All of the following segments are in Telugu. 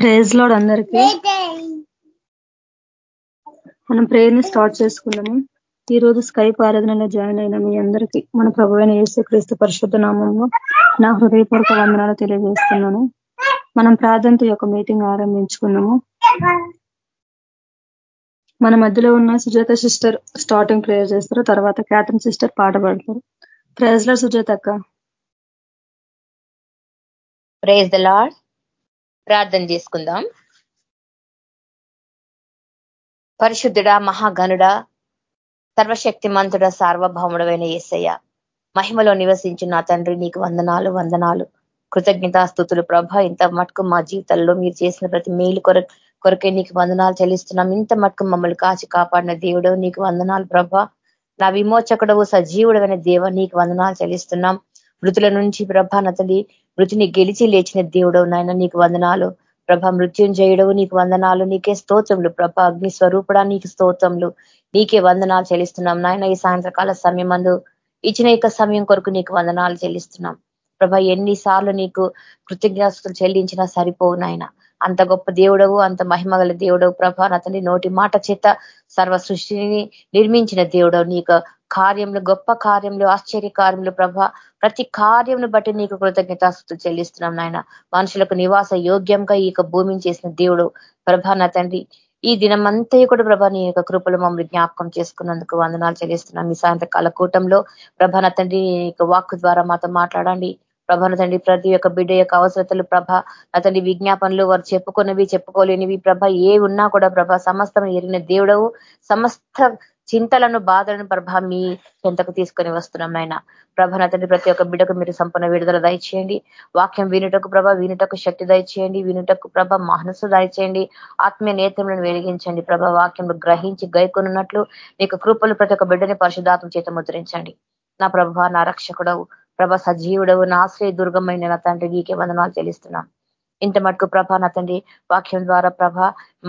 ప్రేజ్ లోడ్ అందరికీ. మనం ప్రేయర్ని స్టార్ట్ చేసుకున్నాము ఈ రోజు స్కైప్ ఆరాధనలో జాయిన్ అయిన మీ అందరికీ మన ప్రభు అయిన యేసు క్రీస్తు పరిశుద్ధ నామంలో నా హృదయపూర్వక వందనాలు తెలియజేస్తున్నాను. మనం ప్రార్థనతో యొక్క మీటింగ్ ఆరంభించుకున్నాము మన మధ్యలో ఉన్న సుజాత సిస్టర్ స్టార్టింగ్ ప్రేయర్ చేస్తారు. తర్వాత క్యాథరిన్ సిస్టర్ పాట పాడతారు. ప్రేజ్లో సుజాత అక్క. ప్రేజ్ ద లాడ్ ప్రార్థన చేసుకుందాం. పరిశుద్ధుడ మహాగనుడ సర్వశక్తి మంతుడ సార్వభౌముడమైన ఏసయ్య మహిమలో నివసించి నా తండ్రి నీకు వందనాలు వందనాలు. కృతజ్ఞతాస్థుతులు ప్రభ ఇంత మటుకు మా జీవితాల్లో మీరు చేసిన ప్రతి మేలు కొర కొరకే నీకు వందనాలు చెల్లిస్తున్నాం. ఇంత మటుకు మమ్మల్ని కాచి కాపాడిన దేవుడు నీకు వందనాలు ప్రభ. నా విమోచకుడవు సజీవుడమైన దేవ నీకు వందనాలు చెల్లిస్తున్నాం. మృతుల నుంచి ప్రభ నతలి మృతిని గెలిచి లేచిన దేవుడవు నాయన నీకు వందనాలు. ప్రభ మృత్యుంజయుడవు నీకు వందనాలు. నీకే స్తోత్రములు. ప్రభ అగ్ని స్వరూపుడా నీకు స్తోత్రములు. నీకే వందనాలు చెల్లిస్తున్నాం నాయన. ఈ సాయంత్రకాల సమయం అందు ఇచ్చిన యొక్క సమయం కొరకు నీకు వందనాలు చెల్లిస్తున్నాం. ప్రభ ఎన్నిసార్లు నీకు కృతజ్ఞతలు చెల్లించినా సరిపోవు నాయన. అంత గొప్ప దేవుడవు అంత మహిమ గల దేవుడవు ప్రభ. తండ్రి నోటి మాట చేత సర్వ సృష్టిని నిర్మించిన దేవుడవు. నీకు కార్యంలో గొప్ప కార్యంలో ఆశ్చర్య కార్యంలో ప్రభ. ప్రతి కార్యంను బట్టి నీకు కృతజ్ఞతాస్తులు చెల్లిస్తున్నాం నాయన. మనుషులకు నివాస యోగ్యంగా ఈ భూమిని చేసిన దేవుడు ప్రభా. నా తండ్రి ఈ దినమంతా కూడా ప్రభా నీ యొక్క కృపలు మమ్మల్ని జ్ఞాపకం చేసుకున్నందుకు వందనాలు చెల్లిస్తున్నాం. మీ సాయంత్రకాల కూటంలో ప్రభా నా తండ్రి వాక్కు ద్వారా మాతో మాట్లాడండి. ప్రభాన తండ్రి ప్రతి ఒక్క బిడ్డ యొక్క అవసరతలు ప్రభ అతని విజ్ఞాపనలు వారు చెప్పుకున్నవి చెప్పుకోలేనివి ప్రభ ఏ ఉన్నా కూడా ప్రభ సమస్తం ఎరిగిన దేవుడవు. సమస్త చింతలను బాధలను ప్రభ మీ చెంతకు తీసుకొని వస్తున్నాం నాయన. ప్రభ తండ్రి ప్రతి ఒక్క బిడ్డకు మీరు సంపూర్ణ విడుదల దయచేయండి. వాక్యం వినుటకు ప్రభ వినుటకు శక్తి దయచేయండి. వినుటకు ప్రభ మనసు దయచేయండి. ఆత్మీయ నేత్రములను వెలిగించండి ప్రభ. వాక్యం గ్రహించి గైకొనున్నట్లు నీకు కృపలు ప్రతి ఒక్క బిడ్డని పరిశుధాత్మ చేత ముద్రించండి. నా ప్రభ నా రక్షకుడవు. ప్రభ సజీవుడవు నా ఆశ్రయ దుర్గమైన నా తండ్రి నీకే వందనాలు చెల్లిస్తున్నాం. ఇంత మటుకు ప్రభ నా తండ్రి వాక్యం ద్వారా ప్రభ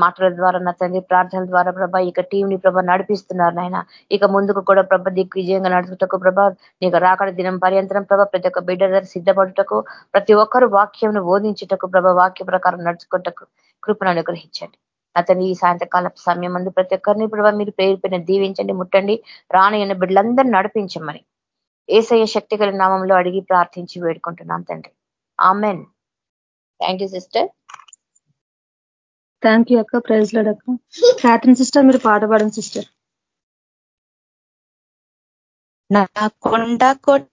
మాటల ద్వారా నా తండ్రి ప్రార్థనల ద్వారా ప్రభ ఇక టీంని ప్రభ నడిపిస్తున్నారు నాయన. ఇక ముందుకు కూడా ప్రభ దిక్ విజయంగా నడుచుటకు ప్రభ నీకు రాకడ దినం పర్యంతరం ప్రభ ప్రతి ఒక్క బిడ్డ సిద్ధపడుటకు ప్రతి ఒక్కరు వాక్యంను బోధించుటకు ప్రభ వాక్య ప్రకారం నడుచుకుంటకు కృపను అనుగ్రహించండి. అతని ఈ సాయంత్రకాల సమయం అందు ప్రతి ఒక్కరిని ప్రభావ మీరు పేరుపైన దీవించండి ముట్టండి రాని బిడ్డలందరినీ నడిపించమని. ఏసయ్య శక్తి గల నామంలో అడిగి ప్రార్థించి వేడుకుంటున్నాం తండ్రి. Amen thank you sister thank you అక్క. ప్రైజ్ లాడ్ అక్క. క్యాథరిన్ సిస్టర్ మీరు పాట పాడండి సిస్టర్ నా కొండ కొట్ట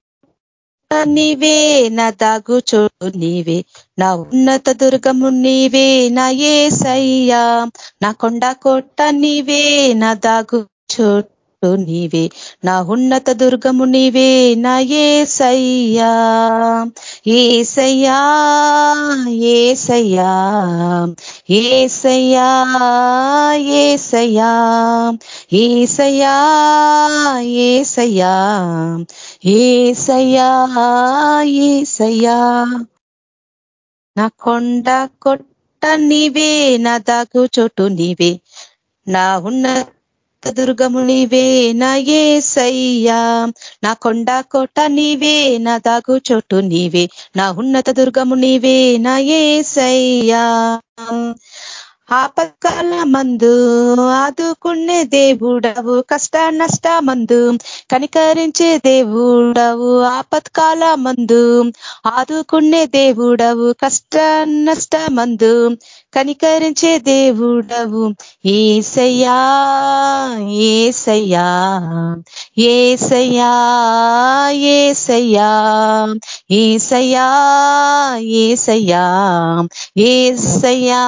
నీవే నా దాగు చోటు నీవే నా ఉన్నత దుర్గము నీవే నా ఏ సయ్యా నా కొండ కొట్ట నీవే నా దాగు చోటు నీవే. నా ఉన్నత దుర్గము నీవే నా ఏసయ్యా. ఏసయ్యా ఏసయ్యా ఏసయ్యా ఏసయ్యా ఏసయ్యా ఏసయ్యా ఏసయ్యా ఏసయ్యా. నా కొండ కొట్ట నీవే నా దాగు చోటు నీవే. నా ఉన్నత దుర్గము నీవే నా సయ్యా నా కొండ కోట నీవే నా దాగు చోటు నీవే నా ఉన్నత దుర్గము నీవే నా ఏ సయ్యా ఆపత్కాల మందు ఆదుకునే దేవుడవు కష్ట నష్ట మందు కనికరించే దేవుడవు ఆపత్కాల మందు ఆదుకునే దేవుడవు కష్ట నష్ట మందు కనికరించే దేవుడవు ఏసయ్యా ఏసయ్యా ఏసయ్యా ఏసయ్యా ఏసయ్యా ఏసయ్యా ఏసయ్యా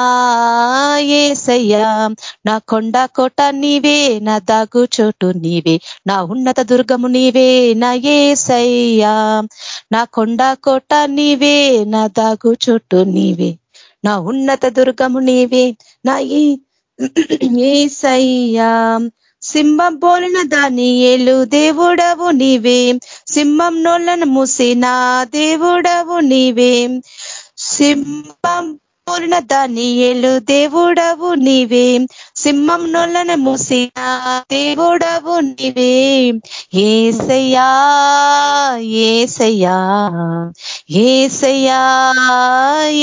ఏసయ్యా. నా కొండ కోట నీవే నా దాగు చోటు నీవే నా ఉన్నత దుర్గము నీవే నా ఏసయ్యా. నా కొండ కోట నీవే నా దాగు చోటు నీవే. నా ఉన్నత దుర్గము నీవే. నా ఏసయ్యా సింహం పోలిన దాని ఏలు దేవుడవు నీవే. సింహం నోళ్ళను మూసిన దేవుడవు నీవే. సింహం పోలిన దాని ఏలు దేవుడవు నీవే. సింహం నొల్లని మూసిన దేవుడవు నీవే. ఏసయ్యా ఏసయ్యా ఏసయ్యా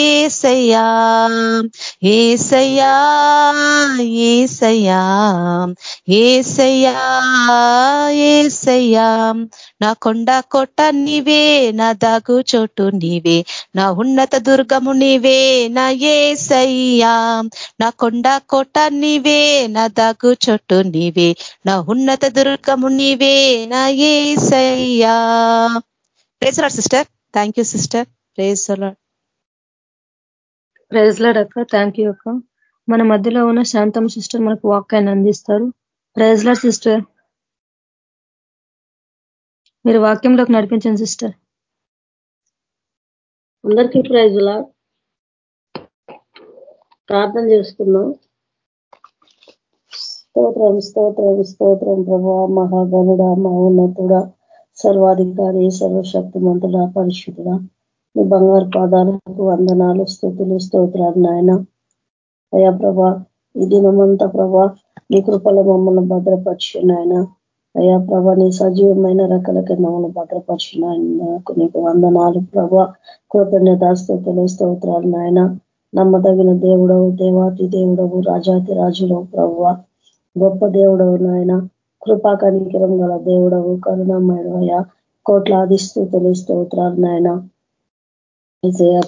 ఏసయ్యా ఏసయ్యా ఏసయ్యా ఏసయ్యా ఏసయ్యా. నా కొండ కొట్ట నీవే నా దాగు చోటు నీవే నా ఉన్నత దుర్గము నీవే నా ఏసయ్యా. నా కొండ కొట్ట నీవే నా దాగు చోటు నీవే నా ఉన్నత దుర్గము నీవే నా ఏసయ్యా. Praise sister thank you sister praise praise Lord అక్క. థ్యాంక్ యూ అక్క. మన మధ్యలో ఉన్న శాంతం సిస్టర్ మనకు వాక్యాన్ని అందిస్తారు. ప్రైజ్ లాడ్ సిస్టర్ మీరు వాక్యంలోకి నడిపించండి సిస్టర్ అందరికీ ప్రైజులా ప్రార్థన చేసుకున్నాం స్తోత్రం స్తోత్రం స్తోత్రం ప్రభా. మహాగనుడ ఉన్నతుడ సర్వాధికారి సర్వశక్తిమంతుడ పరిశుద్ధుడ. మీ బంగారు పాదాలకు వందనాలు స్థుతులు స్తోత్రాలు నాయన. అయా ప్రభా ఈ దినమంతా ప్రభా నీ కృపల మమ్మల్ని భద్రపరిచి నాయన. అయా ప్రభా నీ సజీవమైన రకాల కింద మమ్మల్ని భద్రపరిచిన నాకు నీకు వందనాలు ప్రభా. కృతజ్ఞతాస్తుతులు స్తోత్రాలు నాయన. నమ్మదగిన దేవుడవు దేవాతి దేవుడవు రాజాతి రాజుడవు ప్రభా. గొప్ప దేవుడవు నాయన. కృపా కనికరం గల దేవుడవు కరుణమయ కోట్లాది స్థుతులు స్తోత్రాలు నాయన.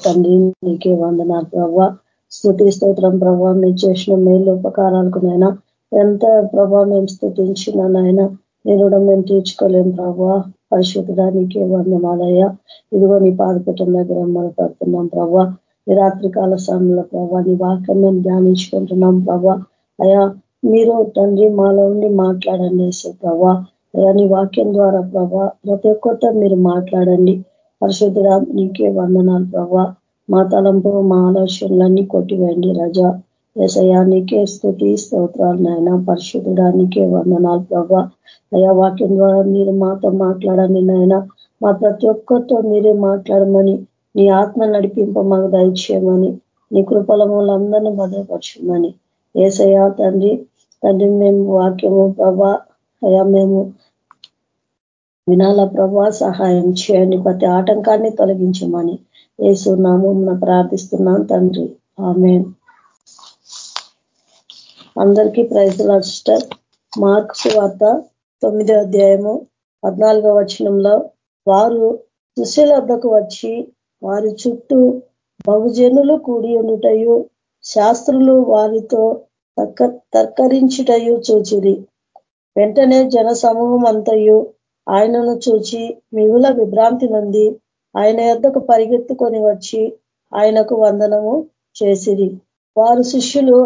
తండ్రి నీకే వందనాలు ప్రభా స్థుతి స్తోత్రం ప్రభావ మీరు చేసిన మేలు ఉపకారాలకు నాయన. ఎంత ప్రభావ మేము స్థుతించిన నాయన నేను మేము తీర్చుకోలేం ప్రభా పరిశుద్ధడానికి వందనాలయ్యా. ఇదిగో నీ పాదపీఠం దగ్గర మనం పడుతున్నాం ప్రభావ ఈ రాత్రికాల సమయంలో ప్రభావ నీ వాక్యం మేము ధ్యానించుకుంటున్నాం ప్రభా అయా మీరు తండ్రి మాలో ఉండి మాట్లాడండి వేసే ప్రభా. అయా నీ వాక్యం ద్వారా ప్రభా ప్రతి ఒక్కట మీరు మాట్లాడండి. పరిశుద్ధుడా నీకే వందనాలు ప్రభా. మా తలంపు మా ఆలోచనలన్నీ కొట్టివేయండి రజా. ఏసయ్యా నీకే స్థుతి స్తోత్రాలు నాయన. పరిశుద్ధుడా నీకే వందనాలు ప్రభా. అయా వాక్యం ద్వారా మీరు మాతో మాట్లాడండి నాయన. మా ప్రతి ఒక్కరితో మీరే మాట్లాడమని నీ ఆత్మ నడిపింప మాకు దయచేయమని నీ కృపల మూలందరినీ భద్రపరచమని. ఏసయ్యా తండ్రి తండ్రి మేము వాక్యము ప్రభా అయ్యా మేము వినాల ప్రభా సహాయం చేయండి. ప్రతి ఆటంకాన్ని తొలగించమని ఏసునామం ప్రార్థిస్తున్నాం తండ్రి. ఆమె అందరికీ ప్రైజుల సిస్టర్. మార్క్స్ వార్త తొమ్మిదో అధ్యాయము పద్నాలుగో వచనంలో వారు సుశీల వద్దకు వచ్చి వారి చుట్టూ బహుజనులు కూడి ఉండుటయు శాస్త్రులు వారితో తక్క తర్కరించుటయు చూచిరి. వెంటనే జన సమూహం అంతయు ఆయనను చూచి మిగుల విభ్రాంతి నుండి ఆయన యొద్దకు పరిగెత్తుకొని వచ్చి ఆయనకు వందనము చేసిరి. వారు శిష్యులు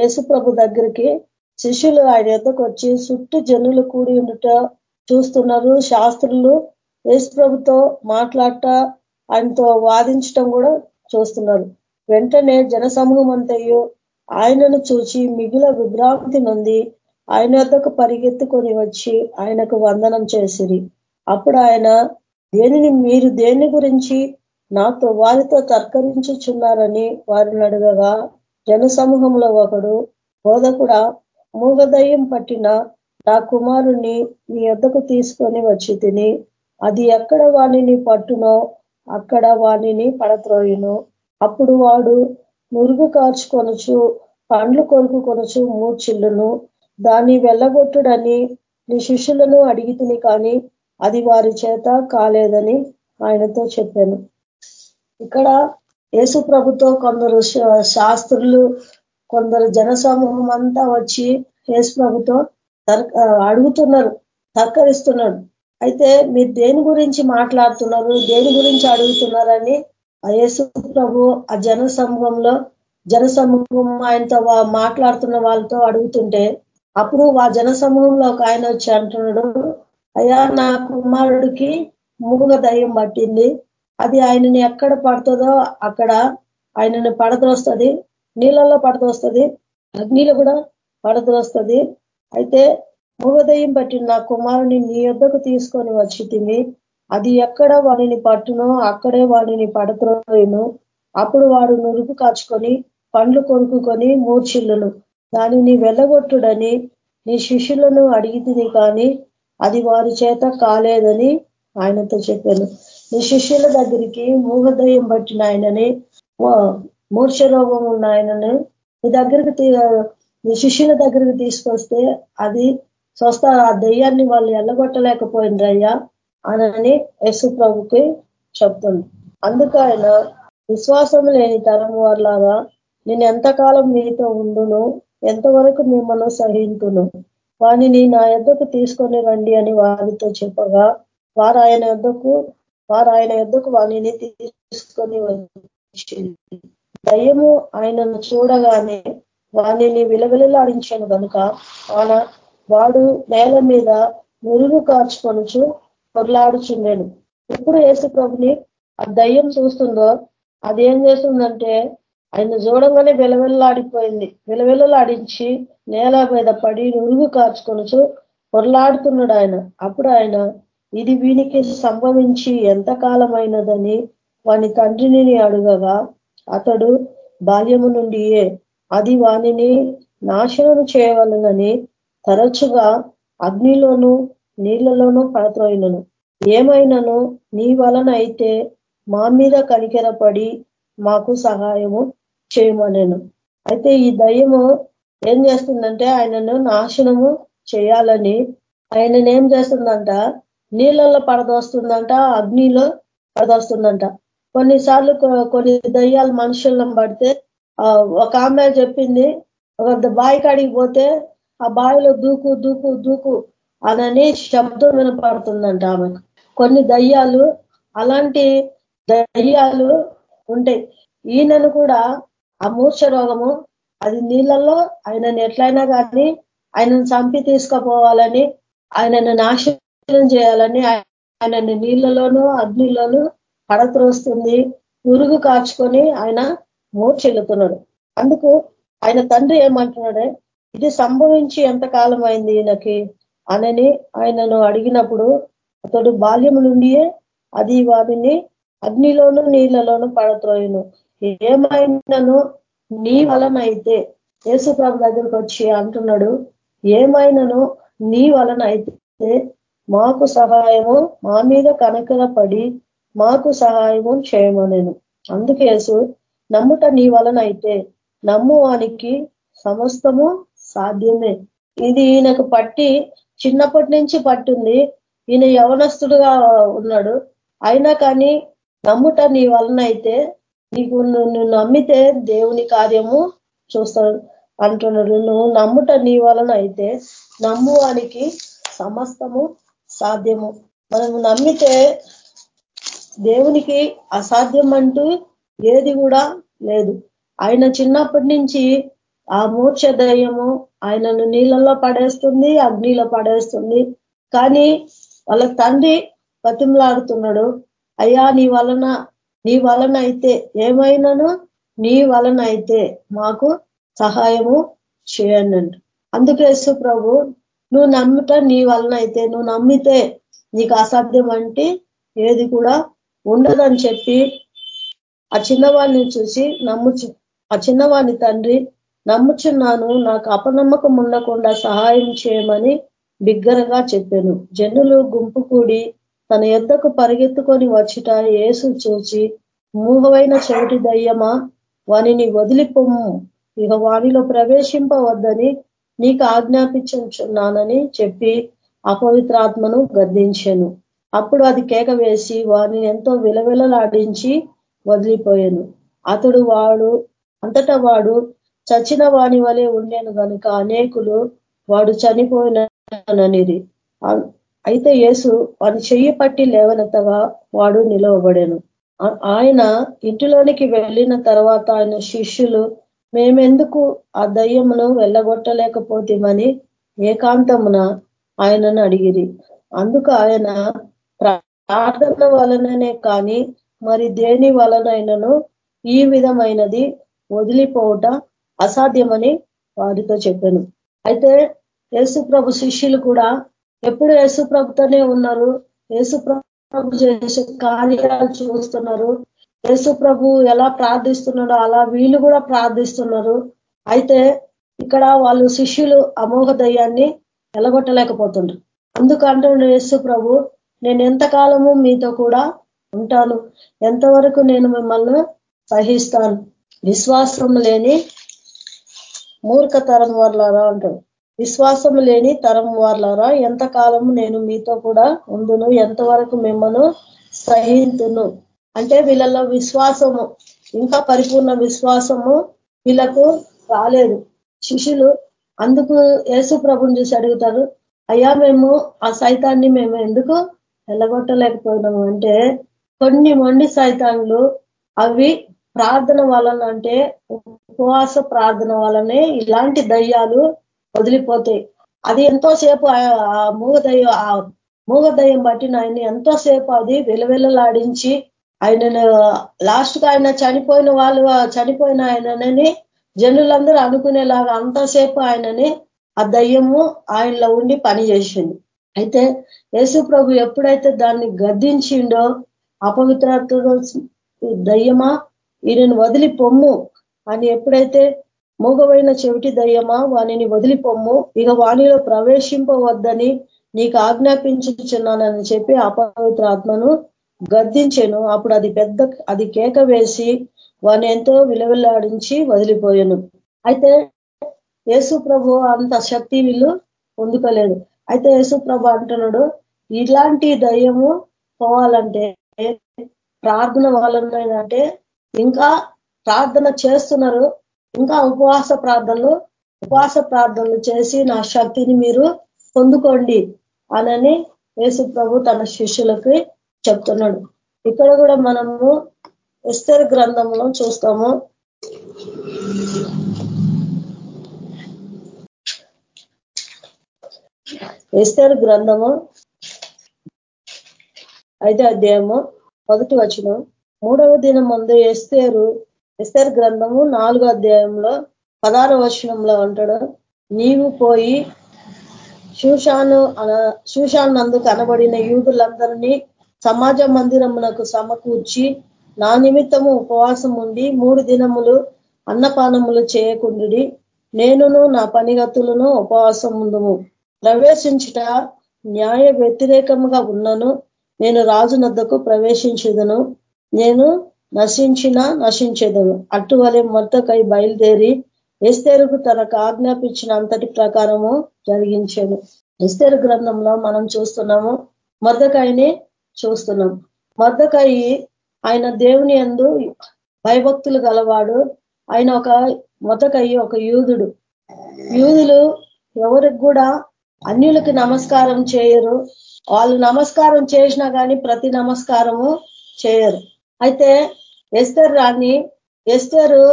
యేసుప్రభు దగ్గరికి శిష్యులు ఆయన ఎద్దకు వచ్చి చుట్టూ జనులు కూడి ఉండుట చూస్తున్నారు. శాస్త్రులు యేసుప్రభుతో మాట్లాడట ఆయనతో వాదించటం కూడా చూస్తున్నారు. వెంటనే జనసమూహం అంతయు ఆయనను చూచి మిగిల విభ్రాంతి నుండి ఆయన వద్దకు పరిగెత్తుకొని వచ్చి ఆయనకు వందనం చేసిరి. అప్పుడు ఆయన దేనిని మీరు దేని గురించి నాతో వారితో తర్కరించుచున్నారని వారిని అడగగా జనసమూహంలో ఒకడు బోధకుడా మూగదయం పట్టిన నా కుమారుణ్ణి నీ వద్దకు తీసుకొని వచ్చి తిని అది ఎక్కడ వాణిని పట్టునో అక్కడ వాణిని పడత్రోయును అప్పుడు వాడు మురుగు కార్చుకొనచు పండ్లు కొనుకు కొనచు మూర్చిల్లును దాన్ని వెళ్ళగొట్టుడని నీ శిష్యులను అడిగితిని కానీ అది వారి చేత కాలేదని ఆయనతో చెప్పాను. ఇక్కడ యేసు ప్రభుతో కొందరు శాస్త్రులు కొందరు జన సమూహం అంతా వచ్చి యేసు ప్రభుతో అడుగుతున్నారు తర్కరిస్తున్నాడు అయితే మీరు దేని గురించి మాట్లాడుతున్నారు దేని గురించి అడుగుతున్నారని యేసు ప్రభు ఆ జన సమూహంలో జన సమూహం ఆయనతో మాట్లాడుతున్న వాళ్ళతో అడుగుతుంటే అప్పుడు ఆ జన సమూహంలో ఒక ఆయన వచ్చి అంటున్నాడు అయ్యా నా కుమారుడికి మూగ దయ్యం పట్టింది. అది ఆయనని ఎక్కడ పడుతుందో అక్కడ ఆయనని పడదోస్తుంది నీళ్ళల్లో పడదోస్తుంది అగ్నిలో కూడా పడదోస్తుంది అయితే మూగదయం పట్టిన నా కుమారుని నీ యొద్దకు తీసుకొని వచ్చి తిని అది ఎక్కడ వాడిని పట్టునో అక్కడే వాడిని పడత్రోను అప్పుడు వాడు నురుపు కాచుకొని పండ్లు కొనుక్కొని మూర్చిల్లును దానిని వెళ్ళగొట్టుడని నీ శిష్యులను అడిగితిని కానీ అది వారి చేత కాలేదని ఆయనతో చెప్పాను. నీ శిష్యుల దగ్గరికి మూగదయం పట్టిన ఆయనని మూర్ఛ రోగం ఉన్న ఆయనను నీ దగ్గరికి నీ శిష్యుల దగ్గరికి తీసుకొస్తే అది స్వస్థ ఆ దయ్యాన్ని వాళ్ళు ఎల్లగొట్టలేకపోయిండ్రయ్యా అనని యశు ప్రభుకి చెప్తుంది అందుకు ఆయన విశ్వాసం లేని తరం వాళ్ళగా నేను ఎంతకాలం మీతో ఉండును ఎంతవరకు మిమ్మల్ని సహింతును? వాణిని నా ఎద్దకు తీసుకొని రండి అని వారితో చెప్పగా వారు ఆయన ఎద్దకు వారు ఆయన ఎద్దకు వాణిని తీసుకొని వచ్చింది. దయ్యము ఆయనను చూడగానే వాణిని విలవిలలాడించాను కనుక ఆయన వాడు నేల మీద మురుగు కార్చుకొనుచు పొరలాడుచుండేను ఎప్పుడు ఏసు ప్రభుని ఆ దయ్యం చూస్తుందో అది ఏం చేస్తుందంటే ఆయన చూడంగానే వెలవెల్లాడిపోయింది. వెలవెల్లలాడించి నేల మీద పడి నురుగు కార్చుకొనుచు పొరలాడుతున్నాడు ఆయన. అప్పుడు ఆయన ఇది వీనికి సంభవించి ఎంతకాలమైనదని వాని తండ్రిని అడుగగా అతడు బాల్యము నుండియే అది వానిని నాశనం చేయవలనని తరచుగా అగ్నిలోను నీళ్ళలోనూ పడత్రోయినను ఏమైనను? నీ వలన అయితే మా మీద కనికెరపడి మాకు సహాయము చేయమనేను. అయితే ఈ దయ్యము ఏం చేస్తుందంటే ఆయనను నాశనము చేయాలని ఆయనను ఏం చేస్తుందంట? నీళ్ళల్లో పడదోస్తుందంట అగ్నిలో పడదోస్తుందంట. కొన్నిసార్లు కొన్ని దయ్యాలు మనుషులను పడితే ఒక ఆమె చెప్పింది ఒక బావి కాడికి పోతే ఆ బావిలో దూకు దూకు దూకు అనని శబ్దం వినపడుతుందంట ఆమెకు. కొన్ని దయ్యాలు అలాంటి దయ్యాలు ఉంటాయి. ఈయనను కూడా ఆ మూర్ఛ రోగము అది నీళ్ళల్లో ఆయనను ఎట్లయినా కానీ ఆయనను చంపి తీసుకుపోవాలని ఆయనను నాశనం చేయాలని ఆయనని నీళ్ళలోనూ అగ్నిలోనూ పడత్రోస్తుంది పురుగు కాచుకొని ఆయన మూర్చెల్లుతున్నాడు అందుకు ఆయన తండ్రి ఏమంటున్నాడే ఇది సంభవించి ఎంతకాలం అయింది ఈయనకి? అనని ఆయనను అడిగినప్పుడు అతడు బాల్యము నుండియే అది వారిని అగ్నిలోను నీళ్ళలోను పడత్రోయును ఏమైనాను నీ వలనైతే? యేసుప్రభు దగ్గరికి వచ్చి అంటున్నాడు ఏమైనాను నీ వలన అయితే మాకు సహాయము మా మీద కనకల పడి మాకు సహాయము చేయమనేను. అందుకేసు నమ్ముట నీ వలన అయితే నమ్ము వానికి సమస్తము సాధ్యమే. ఇది ఈయనకు పట్టి చిన్నప్పటి నుంచి పట్టుంది. ఈయన యవనస్తుడుగా ఉన్నాడు. అయినా కానీ నమ్ముట నీ వలన అయితే నీకు నువ్వు నమ్మితే దేవుని కార్యము చూస్తాడు అంటున్నాడు. నువ్వు నమ్ముట నీ వలన అయితే నమ్మువానికి సమస్తము సాధ్యము. మనము నమ్మితే దేవునికి అసాధ్యం అంటూ ఏది కూడా లేదు. ఆయన చిన్నప్పటి నుంచి ఆ మూర్ఛ దయ్యము ఆయనను నీళ్ళల్లో పడేస్తుంది అగ్నిలో పడేస్తుంది. కానీ వాళ్ళ తండ్రి బతిమలాడుతున్నాడు. అయ్యా నీ వలన నీ వలన అయితే ఏమైనాను? నీ వలన అయితే మాకు సహాయము చేయండి అందుకే ప్రభు నువ్వు నమ్ముట నీ వలన అయితే నువ్వు నమ్మితే నీకు అసాధ్యం అంటే ఏది కూడా ఉండదని చెప్పి ఆ చిన్నవాడిని చూసి నమ్ముచు ఆ చిన్నవాడిని తండ్రి నమ్ముచున్నాను నాకు అపనమ్మకం ఉండకుండా సహాయం చేయమని బిగ్గరగా చెప్పాను. జనులు గుంపు కూడి తన ఎద్దకు పరిగెత్తుకొని వచ్చుట ఏసు చూచి మూహవైన చెవిటి దయ్యమా వానిని వదిలిపోము ఇక వానిలో ప్రవేశింపవద్దని నీకు ఆజ్ఞాపించున్నానని చెప్పి అపవిత్రాత్మను గద్దించాను. అప్పుడు అది కేక వేసి వారిని ఎంతో విలవిలలాడించి వదిలిపోయాను. అతడు వాడు అంతటా వాడు చచ్చిన వాణి వలె ఉండేను కనుక అనేకులు వాడు చనిపోయిననిది అయితే యేసు వాని చెయ్యి పట్టి లేవనెత్తగా వాడు నిలవబడాను. ఆయన ఇంటిలోనికి వెళ్ళిన తర్వాత ఆయన శిష్యులు మేమెందుకు ఆ దయ్యమును వెళ్ళగొట్టలేకపోతేమని ఏకాంతమున ఆయనను అడిగిరి. అందుకు ఆయన ప్రార్థన వలననే కానీ మరి దేని వలనైనను ఈ విధమైనది వదిలిపోవట అసాధ్యమని వారితో చెప్పాను. అయితే యేసు ప్రభు శిష్యులు కూడా ఎప్పుడు యేసు ప్రభుతోనే ఉన్నారు? యేసు ప్రభు చేసే కార్యాలు చూస్తున్నారు. యేసు ప్రభు ఎలా ప్రార్థిస్తున్నాడో అలా వీళ్ళు కూడా ప్రార్థిస్తున్నారు. అయితే ఇక్కడ వాళ్ళు శిష్యులు అమోఘ దయ్యాన్ని ఎలగొట్టలేకపోతుండ్రు. అందుకు యేసు ప్రభు నేను ఎంతకాలము మీతో కూడా ఉంటాను. ఎంతవరకు నేను మిమ్మల్ని సహిస్తాను? విశ్వాసం లేని మూర్ఖ తరం వాళ్ళారా అంటాడు. విశ్వాసం లేని తరం వాళ్ళారా ఎంతకాలము నేను మీతో కూడా ఉండును ఎంతవరకు మిమ్మల్ని సహితును? అంటే వీళ్ళలో విశ్వాసము ఇంకా పరిపూర్ణ విశ్వాసము వీళ్ళకు రాలేదు. శిష్యులు అందుకు యేసు ప్రభుని చూసి అడుగుతారు అయ్యా మేము ఆ సైతాన్ని మేము ఎందుకు వెళ్ళగొట్టలేకపోయినాము అంటే కొన్ని మొండి సైతాన్లు అవి ప్రార్థన వలన అంటే ఉపవాస ప్రార్థన వలనే ఇలాంటి దయ్యాలు వదిలిపోతాయి. అది ఎంతోసేపు ఆ మూగదయ్య ఆ మూగదయ్యం బట్టి ఆయన్ని ఎంతోసేపు అది వెలవెలలాడించి ఆయనను లాస్ట్గా ఆయన చనిపోయిన వాళ్ళు చనిపోయిన ఆయనని జనులందరూ అనుకునేలాగా అంతసేపు ఆయనని ఆ దయ్యము ఆయనలో ఉండి పని చేసింది. అయితే యేసు ప్రభు ఎప్పుడైతే దాన్ని గద్దించిండో అపవిత్రత దయ్యమా ఈయనను వదిలి పొమ్ము. అని ఎప్పుడైతే మూగవైన చెవిటి దయ్యమా వానిని వదిలిపోమ్ము. ఇక వాణిలో ప్రవేశింపవద్దని నీకు ఆజ్ఞాపించుచున్నానని చెప్పి అపవిత్ర ఆత్మను గద్దించాను. అప్పుడు అది పెద్ద అది కేక వేసి వాని ఎంతో విలువలాడించి వదిలిపోయాను. అయితే యేసు ప్రభు అంత శక్తి వీళ్ళు పొందుకోలేదు. అయితే యేసు ప్రభు అంటున్నాడు ఇలాంటి దయ్యము పోవాలంటే ప్రార్థన వాళ్ళంటే ఇంకా ప్రార్థన చేస్తున్నారు. ఇంకా ఉపవాస ప్రార్థనలు ఉపవాస ప్రార్థనలు చేసి నా శక్తిని మీరు పొందుకోండి అనని యేసు ప్రభు తన శిష్యులకి చెప్తున్నాడు. ఇక్కడ కూడా మనము ఎస్తర్ గ్రంథంలో చూస్తాము. ఎస్తర్ గ్రంథము ఐదో అధ్యాయము మొదటి వచనం. మూడవ దినం ముందు ఎస్తేరు ఎస్ఆర్ గ్రంథము నాలుగో అధ్యాయంలో పదార వచనంలో అంటాడు నీవు పోయి శూషాను శూషాన్ నందు కనబడిన యూదులందరినీ సమాజ మందిరమునకు సమకూర్చి నా నిమిత్తము ఉపవాసం ఉండి మూడు దినములు అన్నపానములు చేయకుండి నేనును నా పనిగతులను ఉపవాసం ఉందము ప్రవేశించుట న్యాయ వ్యతిరేకముగా ఉన్నను. నేను రాజు నద్దకు ప్రవేశించదును. నేను నశించిన నశించేదను. అటువలే మొత్తకై బయలుదేరి ఎస్తేరుకు తనకు ఆజ్ఞాపించిన అంతటి ప్రకారము జరిగించాడు ఎస్తేరు గ్రంథంలో మనం చూస్తున్నాము మొద్దకాయని చూస్తున్నాం. మొద్దకాయి ఆయన దేవుని ఎందు భయభక్తులు గలవాడు. ఆయన ఒక మొదకయ్యి ఒక యూదుడు. యూదులు ఎవరికి కూడా అన్యులకి నమస్కారం చేయరు. వాళ్ళు నమస్కారం చేసినా కానీ ప్రతి నమస్కారము చేయరు. అయితే ఎస్తర్ రాణి ఎస్తరు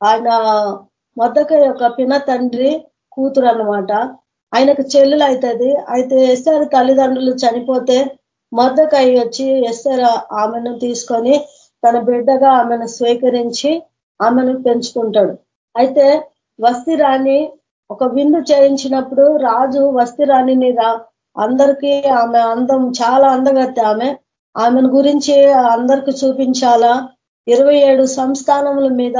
ఆయన మొదక యొక్క పిన తండ్రి కూతురు అనమాట ఆయనకు చెల్లెలు అవుతుంది అయితే ఎస్తర్ తల్లిదండ్రులు చనిపోతే మొద్దకై వచ్చి ఎస్తర్ ఆమెను తీసుకొని తన బిడ్డగా ఆమెను స్వీకరించి ఆమెను పెంచుకుంటాడు. అయితే వస్తి రాణి ఒక విందు చేయించినప్పుడు రాజు వస్తి రాణిని రా అందరికీ ఆమె అందం చాలా అందగత్తే ఆమె ఆమెను గురించి అందరికి చూపించాలా? ఇరవై ఏడు సంస్థానముల మీద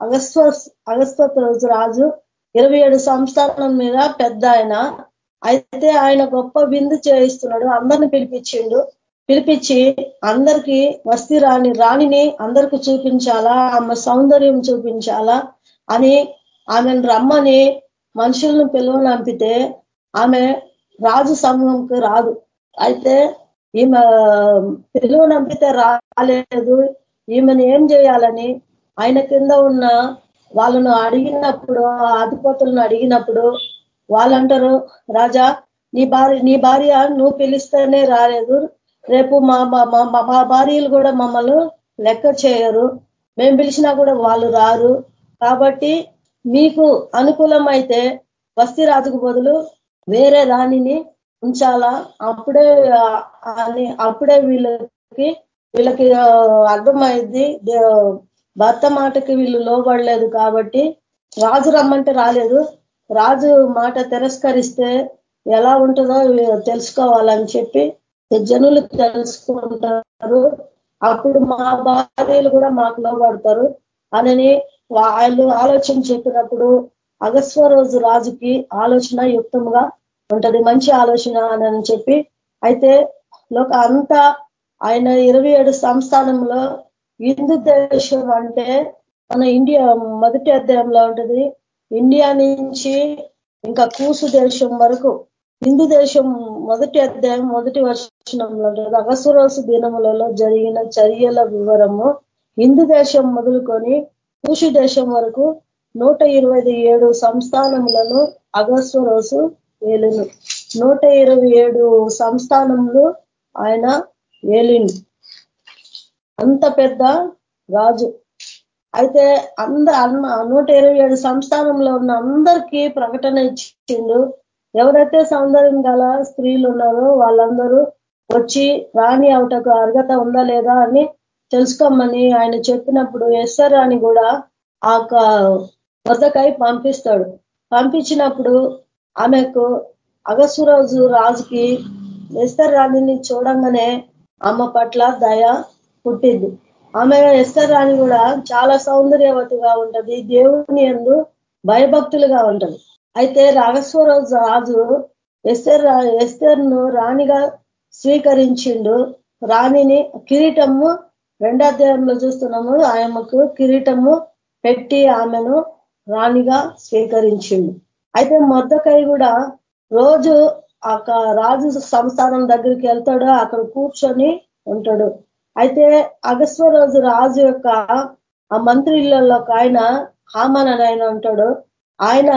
అగస్వ అగస్త రాజు ఇరవై ఏడు సంస్థానం మీద పెద్ద ఆయన. అయితే ఆయన గొప్ప విందు చేయిస్తున్నాడు. అందరిని పిలిపించిండు. పిలిపించి అందరికీ వస్తి రాణి రాణిని అందరికి చూపించాలా? ఆమె సౌందర్యం చూపించాలా? అని ఆమెను రమ్మని మనుషులను పిలువనంపితే ఆమె రాజు సమూహంకి రాదు. అయితే ఈమె పిలువనంపితే రాలేదు. ఈమెను ఏం చేయాలని ఆయన కింద ఉన్న వాళ్ళను అడిగినప్పుడు అధిపతులను అడిగినప్పుడు వాళ్ళంటారు రాజా నీ భార్య నీ భార్య నువ్వు పిలిస్తేనే రాలేదు. రేపు మా మా భార్యలు కూడా మమ్మల్ని లెక్క చేయరు. మేము పిలిచినా కూడా వాళ్ళు రారు. కాబట్టి మీకు అనుకూలమైతే వస్తి రాజుకు బదులు వేరే రాణిని ఉంచాలా? అప్పుడే అని అప్పుడే వీళ్ళకి వీళ్ళకి అర్థమైంది. భర్త మాటకి వీళ్ళు లోబడలేదు కాబట్టి రాజు రమ్మంటే రాలేదు. రాజు మాట తిరస్కరిస్తే ఎలా ఉంటుందో తెలుసుకోవాలని చెప్పి జనులు తెలుసుకుంటారు. అప్పుడు మా భార్యలు కూడా మాకు లోబడతారు. అని వాళ్ళు ఆలోచన చెప్పినప్పుడు అగస్వ రోజు రాజుకి ఆలోచన యుక్తంగా ఉంటది. మంచి ఆలోచన అని చెప్పి. అయితే లోక అంతా ఆయన ఇరవై ఏడు సంస్థానంలో హిందూ దేశం అంటే మన ఇండియా మొదటి అధ్యాయంలో ఉంటుంది. ఇండియా నుంచి ఇంకా కూసు దేశం వరకు హిందూ దేశం మొదటి అధ్యాయం మొదటి వర్షంలో ఉంటుంది. అగసురోసు దినములలో జరిగిన చర్యల వివరము హిందూ దేశం మొదలుకొని కూసు దేశం వరకు నూట ఇరవై ఏడు సంస్థానములను అగస్వరోసు ఏలును. నూట ఇరవై ఏడు సంస్థానంలో ఆయన ఏలిండు అంత పెద్ద రాజు. అయితే అందరు నూట ఇరవై ఏడు సంస్థానంలో ఉన్న అందరికీ ప్రకటన ఇచ్చిండు. ఎవరైతే సౌందర్యం గల స్త్రీలు ఉన్నారో వాళ్ళందరూ వచ్చి రాణి అవటకు అర్హత ఉందా లేదా అని తెలుసుకోమని ఆయన చెప్పినప్పుడు ఎస్ఆర్ రాణి కూడా ఆ వద్దకై పంపిస్తాడు. పంపించినప్పుడు ఆమెకు అగస్సు రోజు రాజుకి ఎస్తర్ రాణిని చూడంగానే అమ్మ పట్ల దయ పుట్టింది. ఆమె ఎస్తర్ రాణి కూడా చాలా సౌందర్యవతిగా ఉంటది దేవుని ఎందు భయభక్తులుగా ఉంటది. అయితే రాగస్వరోజు రాజు ఎస్తర్ ఎస్తర్ను రాణిగా స్వీకరించిండు. రాణిని కిరీటము రెండాధ్యాయంలో చూస్తున్నాము. ఆమెకు కిరీటము పెట్టి ఆమెను రాణిగా స్వీకరించిండు. అయితే మొద్దకై కూడా రోజు ఒక రాజు సంస్థానం దగ్గరికి వెళ్తాడు అక్కడ కూర్చొని ఉంటాడు. అయితే అగస్వ రోజు రాజు యొక్క ఆ మంత్రిలలో ఆయన హామన్ అని ఆయన ఉంటాడు. ఆయన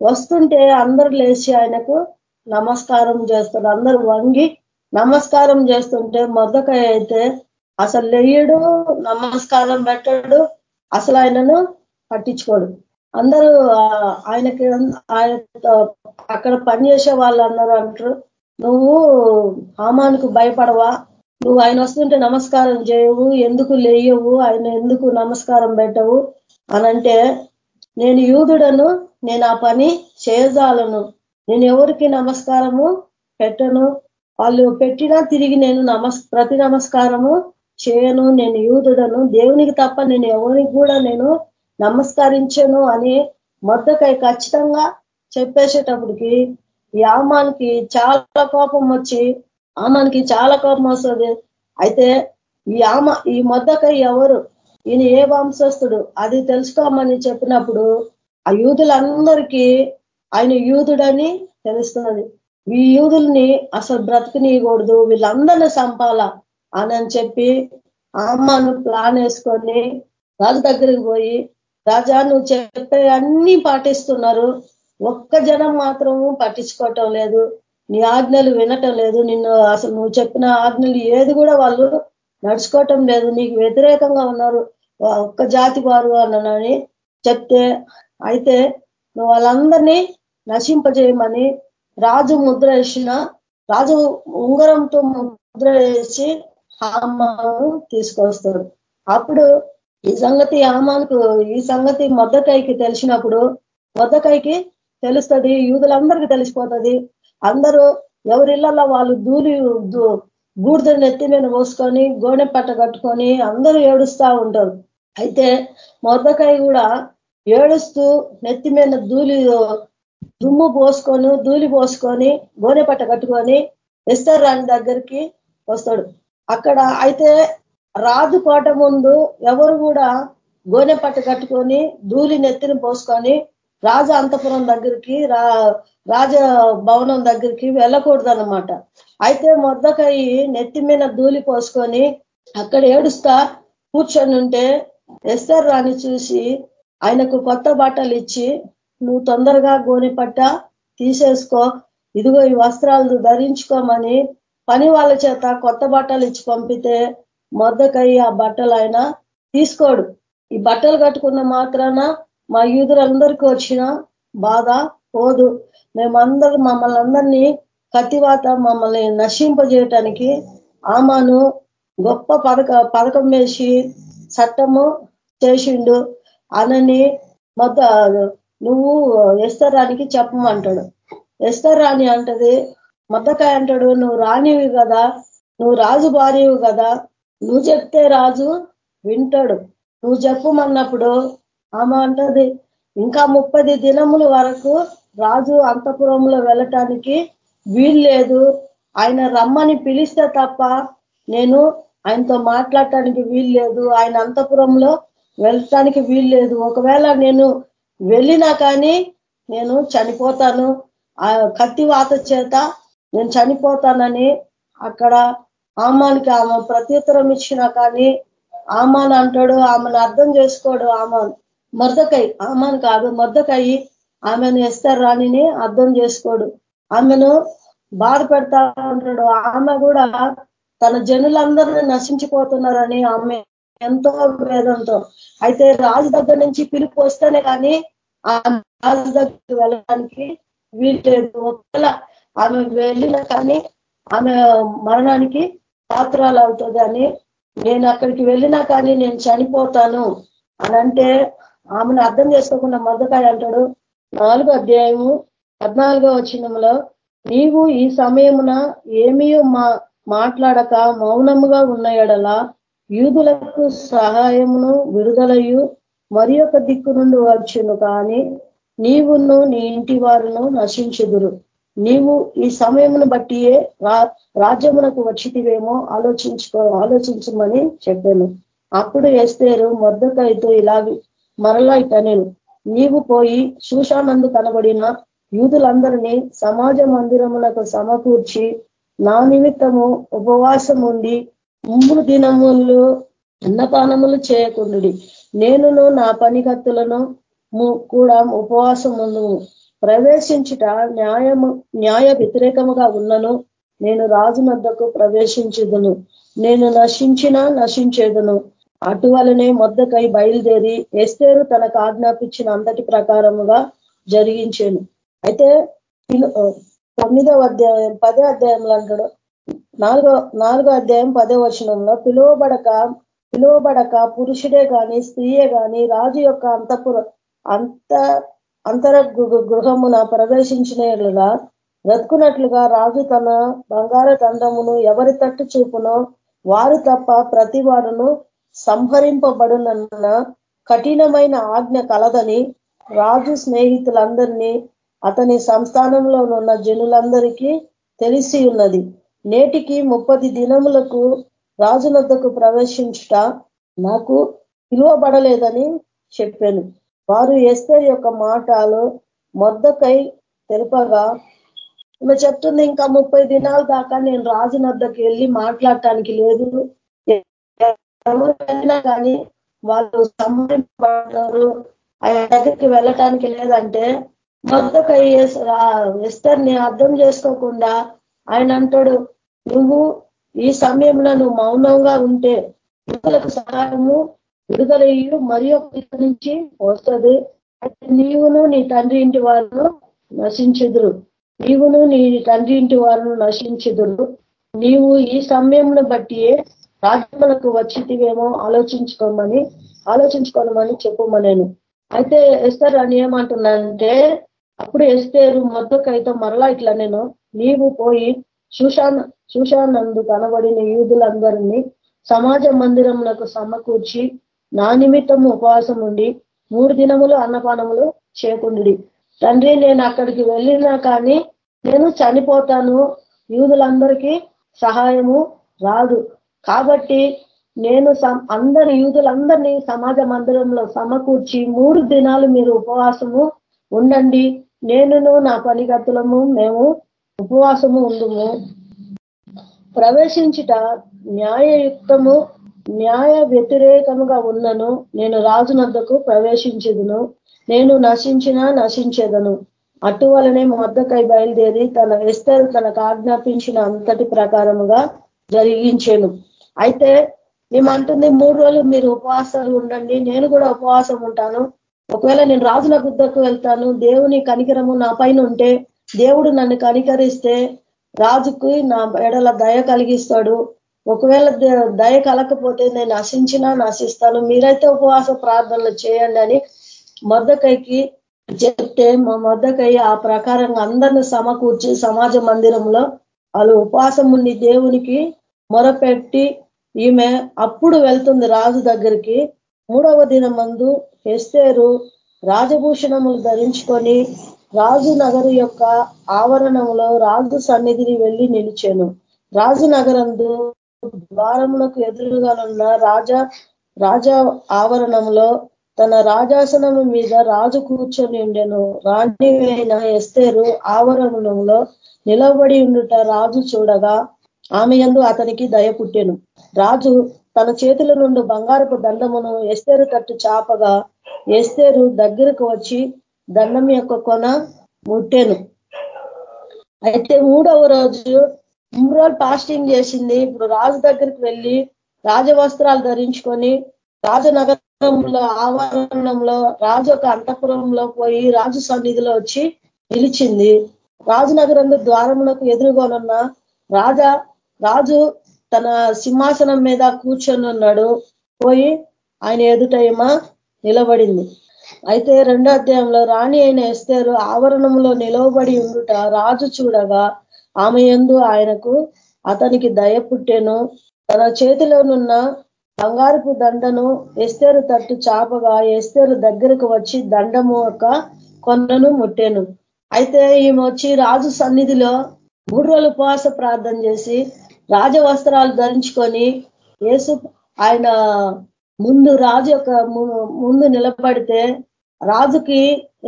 వస్తుంటే అందరు లేచి ఆయనకు నమస్కారం చేస్తాడు అందరూ వంగి నమస్కారం చేస్తుంటే మొదకాయ అయితే అసలు లేయడు నమస్కారం పెట్టాడు అసలు ఆయనను పట్టించుకోడు. అందరూ ఆయనకి ఆయన అక్కడ పనిచేసే వాళ్ళు అన్నారు అంటారు. నువ్వు హామానికి భయపడవా? నువ్వు ఆయన వస్తుంటే నమస్కారం చేయవు ఎందుకు లేయవు ఆయన ఎందుకు నమస్కారం పెట్టవు? అనంటే నేను యూదుడను నేను ఆ పని చేయజాలను. నేను ఎవరికి నమస్కారము పెట్టను? వాళ్ళు పెట్టినా తిరిగి నేను నమస్ ప్రతి నమస్కారము చేయను నేను యూదుడను. దేవునికి తప్ప నేను ఎవరికి కూడా నేను నమస్కరించను అని మొద్దకై ఖచ్చితంగా చెప్పేసేటప్పటికి ఈ ఆమానికి చాలా కోపం వచ్చి ఆమానికి చాలా కోపం వస్తుంది. అయితే ఈ ఆమ ఈ మొద్దకై ఎవరు? ఈయన ఏ వంశస్థుడు? అది తెలుసుకోమని చెప్పినప్పుడు ఆ యూదులందరికీ ఆయన యూదుడని తెలుస్తున్నది. ఈ యూదుల్ని అసలు బ్రతకనీయకూడదు వీళ్ళందరినీ చంపాల అని చెప్పి అమ్మను ప్లాన్ వేసుకొని వాళ్ళ దగ్గరికి పోయి రాజా నువ్వు చెప్పే అన్ని పాటిస్తున్నారు. ఒక్క జనం మాత్రము పట్టించుకోవటం లేదు. నీ ఆజ్ఞలు వినటం లేదు. నిన్ను అసలు నువ్వు చెప్పిన ఆజ్ఞలు ఏది కూడా వాళ్ళు నడుచుకోవటం లేదు. నీకు వ్యతిరేకంగా ఉన్నారు. ఒక్క జాతి వారు అన్నని చెప్తే అయితే నువ్వు వాళ్ళందరినీ నశింపజేయమని రాజు ముద్ర వేసిన రాజు ఉంగరంతో ముద్ర వేసి హామాను తీసుకొస్తాడు. అప్పుడు ఈ సంగతి ఆమానుకు ఈ సంగతి మొద్దకాయకి తెలిసినప్పుడు మొద్దకాయకి తెలుస్తుంది యూదులందరికీ తెలిసిపోతుంది. అందరూ ఎవరిళ్ళల్లో వాళ్ళు దూలి బూడిద నెత్తి మీద పోసుకొని గోనె పట్ట కట్టుకొని అందరూ ఏడుస్తూ ఉంటారు. అయితే మొద్దకాయ కూడా ఏడుస్తూ నెత్తి మీద దూలి దుమ్ము పోసుకొని దూలి పోసుకొని గోనె పట్ట కట్టుకొని ఎస్తర్ రాణి దగ్గరికి వస్తాడు. అక్కడ అయితే రాజు కోట ముందు ఎవరు కూడా గోనె పట్టు కట్టుకొని ధూళి నెత్తిని పోసుకొని రాజ అంతపురం దగ్గరికి రాజ భవనం దగ్గరికి వెళ్ళకూడదు అనమాట అయితే మొద్దకై నెత్తి మీద ధూళి పోసుకొని అక్కడ ఏడుస్తా కూర్చొని ఉంటే ఎస్ఆర్ రాణి చూసి ఆయనకు కొత్త బట్టలు ఇచ్చి నువ్వు తొందరగా గోనె పట్ట తీసేసుకో ఇదిగో ఈ వస్త్రాలు ధరించుకోమని పని వాళ్ళ చేత కొత్త బట్టలు ఇచ్చి పంపితే మొద్దకై ఆ బట్టలు ఆయన తీసుకోడు. ఈ బట్టలు కట్టుకున్న మాత్రాన మా యూదులందరికీ వచ్చిన బాధ పోదు మేమందరూ మమ్మల్ని అందరినీ కతివాత మమ్మల్ని నశింపజేయటానికి ఆమాను గొప్ప పథక పథకం వేసి చట్టము చేసిండు. అనని మొత్త నువ్వు ఎస్తరానికి చెప్పమంటాడు. ఎస్తర్ రాణి అంటది మొద్దకాయ అంటాడు నువ్వు రానివి కదా నువ్వు రాజు భార్యవు కదా నువ్వు చెప్తే రాజు వింటాడు. నువ్వు చెప్పమన్నప్పుడు ఆమె అంటది ఇంకా ముప్పది దినముల వరకు రాజు అంతపురంలో వెళ్ళటానికి వీల్లేదు ఆయన రమ్మని పిలిస్తే తప్ప నేను ఆయనతో మాట్లాడటానికి వీల్లేదు ఆయన అంతపురంలో వెళ్ళటానికి వీల్లేదు ఒకవేళ నేను వెళ్ళినా కానీ నేను చనిపోతాను. ఆ కత్తి వాత చేత నేను చనిపోతానని అక్కడ ఆమానికి ఆమె ప్రత్యుత్తరం ఇచ్చినా కానీ ఆమాన్ అంటాడు ఆమెను అర్థం చేసుకోడు ఆమాన్. మర్దకై ఆమాన్ కాదు మర్దకయ్యి ఆమెను ఎస్తారు రాణిని అర్థం చేసుకోడు. ఆమెను బాధ పెడతా ఉంటాడు. ఆమె కూడా తన జనులందరినీ నశించిపోతున్నారని ఆమె ఎంతో వేదంతో. అయితే రాజు దగ్గర నుంచి పిలుపు వస్తేనే కానీ ఆమె రాజు దగ్గరికి వెళ్ళడానికి వీల్లేదు. ఒకవేళ ఆమె వెళ్ళినా కానీ ఆమె మరణానికి పాత్రాలు అవుతుంది నేను అక్కడికి వెళ్ళినా కానీ నేను చనిపోతాను అని అంటే ఆమెను అర్థం చేసుకోకుండా మద్దకాయ అంటాడు. నాలుగో అధ్యాయము పద్నాలుగో వచ్చినంలో నీవు ఈ సమయమున ఏమీ మా మాట్లాడక మౌనముగా ఉన్న ఎడల యూదులకు సహాయమును విడుదలయు. మరి ఒక దిక్కు నుండి వచ్చును కానీ నీవును నీ ఇంటి వారును నశించుదురు. నీవు ఈ సమయమును బట్టియే రాజ్యమునకు వచ్చితివేమో ఆలోచించుకో ఆలోచించమని చెప్పాను. అప్పుడు ఎస్తేరు మొద్దకైతో ఇలాగి మరలా ఇటనేను. నీవు పోయి శూషానందు కనబడిన యూదులందరినీ సమాజ మందిరములకు సమకూర్చి నా నిమిత్తము ఉపవాసం ఉండి మూడు దినములు అన్నపానములు చేయకుండు నేనును నా పనికత్తులను కూడా ఉపవాసం ఉండు ప్రవేశించుట న్యాయము న్యాయ వ్యతిరేకముగా ఉన్నను. నేను రాజునద్దకు ప్రవేశించుదును. నేను నశించినా నశించేదును. అటువలనే మొద్దకై బయలుదేరి ఎస్తేరు తనకు ఆజ్ఞాపించిన అంతటి ప్రకారముగా జరిగించాను. అయితే తొమ్మిదవ అధ్యాయం పదే అధ్యాయంలో అంటాడు. నాలుగో నాలుగో అధ్యాయం పదే వచనంలో పిలువబడక పిలువబడక పురుషుడే కానీ స్త్రీయే కానీ రాజు యొక్క అంతపుర అంత అంతర గృహమున ప్రవేశించినట్లుగా బ్రతుకున్నట్లుగా రాజు తన బంగార దండమును ఎవరి తట్టు చూపునో వారు తప్ప ప్రతి వాడును సంహరింపబడునన్న కఠినమైన ఆజ్ఞ కలదని రాజు స్నేహితులందరినీ అతని సంస్థానంలో ఉన్న జనులందరికీ తెలిసి ఉన్నది. నేటికి ముప్పది దినములకు రాజునద్దకు ప్రవేశించుట నాకు పిలువబడలేదని చెప్పాను. వారు ఎస్తర్ యొక్క మాటలు మొద్దకై తెలుపగా ఈమె చెప్తుంది ఇంకా ముప్పై దినాల దాకా నేను రాజు నద్దకి వెళ్ళి మాట్లాడటానికి లేదు. వెళ్ళినా కానీ వాళ్ళు సంహరింపబడతారు ఆయన దగ్గరికి వెళ్ళటానికి లేదంటే మొద్దకై ఎస్తర్ని అర్థం చేసుకోకుండా ఆయన అంటాడు నువ్వు ఈ సమయంలో నువ్వు మౌనంగా ఉంటే విడుదలకు సహాయము విడుదలయ్యు మరి ఒక నుంచి వస్తుంది అయితే నీవును నీ తండ్రి ఇంటి వారు నశించుదురు. నీవును నీ తండ్రి ఇంటి వారును నశించుదురు. నీవు ఈ సమయంను బట్టియే రాజ్యములకు వచ్చితివేమో ఆలోచించుకోమని ఆలోచించుకోమని చెప్పమనేను. అయితే ఎస్తారు అని ఏమంటున్నానంటే అప్పుడు ఎస్తేరు మొద్దకైతే మరలా ఇట్లా నేను నీవు పోయి సుషాన్ సుషానందు కనబడిన యూదులందరినీ సమాజ మందిరములకు సమకూర్చి నా నిమిత్తం ఉపవాసం ఉండి మూడు దినములు అన్నపానములు చేయకుండు తండ్రి నేను అక్కడికి వెళ్ళినా కానీ నేను చనిపోతాను. యూదులందరికీ సహాయము రాదు. కాబట్టి నేను అందరి యూదులందరినీ సమాజ మందిరంలో సమకూర్చి మూడు దినాలు మీరు ఉపవాసము ఉండండి. నేనును నా పనిగతులము మేము ఉపవాసము ఉండుము. ప్రవేశించుట న్యాయయుక్తము న్యాయ వ్యతిరేకముగా ఉన్నను నేను రాజునద్దకు ప్రవేశించదును నేను నశించినా నశించేదను. అటువలనే మొద్దకై బయలుదేరి తన ఎస్తరు తనకు ఆజ్ఞాపించిన అంతటి ప్రకారముగా జరిగించాను. అయితే మేమంటుంది మూడు రోజులు మీరు ఉపవాసాలు ఉండండి నేను కూడా ఉపవాసం ఉంటాను. ఒకవేళ నేను రాజుల గుద్దకు వెళ్తాను దేవుని కనికరము నా పైన ఉంటే దేవుడు నన్ను కనికరిస్తే రాజుకి నా ఎడల దయ కలిగిస్తాడు. ఒకవేళ దయ కలకపోతే నేను నశించినా నశిస్తాను. మీరైతే ఉపవాస ప్రార్థనలు చేయండి అని మొద్దకైకి చెప్తే మా మొద్దకై ఆ ప్రకారంగా అందరిని సమకూర్చి సమాజ మందిరంలో వాళ్ళు ఉపవాసం ఉండి దేవునికి మొరపెట్టి ఈమె అప్పుడు వెళ్తుంది రాజు దగ్గరికి. మూడవ దినం మందు ఎస్తేరు రాజభూషణములు ధరించుకొని రాజు నగరు యొక్క ఆవరణంలో రాజు సన్నిధిని వెళ్ళి నిలిచాను. రాజు నగరందు ద్వారములకు ఎదురుగానున్న రాజా రాజా ఆవరణంలో తన రాజాసనము మీద రాజు కూర్చొని ఉండెను. రాణివైన ఎస్తేరు ఆవరణంలో నిలబడి ఉండుట రాజు చూడగా ఆమె ఎందు అతనికి దయ పుట్టెను. రాజు తన చేతుల నుండి బంగారపు దండమును ఎస్తేరు తట్టు చాపగా ఎస్తేరు దగ్గరకు వచ్చి దండం యొక్క కొన ముట్టెను. అయితే మూడవ రోజు మూడు రోజులు ఫాస్టింగ్ చేసింది. ఇప్పుడు రాజు దగ్గరికి వెళ్ళి రాజవస్త్రాలు ధరించుకొని రాజనగరంలో ఆవరణంలో రాజు ఒక అంతపురంలో పోయి రాజు సన్నిధిలో వచ్చి నిలిచింది. రాజనగరంలో ద్వారములకు ఎదురుగోనున్న రాజా రాజు తన సింహాసనం మీద కూర్చొని ఉన్నాడు. పోయి ఆయన ఎదుటేమా నిలబడింది. అయితే రెండో అధ్యాయంలో రాణి అయిన ఎస్తేరు ఆవరణంలో నిలవబడి ఉండుట రాజు చూడగా ఆమె ఎందు ఆయనకు అతనికి దయ పుట్టెను. తన చేతిలోనున్న బంగారపు దండను ఎస్తేరు తట్టు చాపగా ఎస్తేరు దగ్గరకు వచ్చి దండము ఒక కొన్నను ముట్టాను. అయితే ఈమె వచ్చి రాజు సన్నిధిలో మూడు రోజులు ఉపవాస ప్రార్థన చేసి రాజవస్త్రాలు ధరించుకొని యేసు ఆయన ముందు రాజు యొక్క ముందు నిలబడితే రాజుకి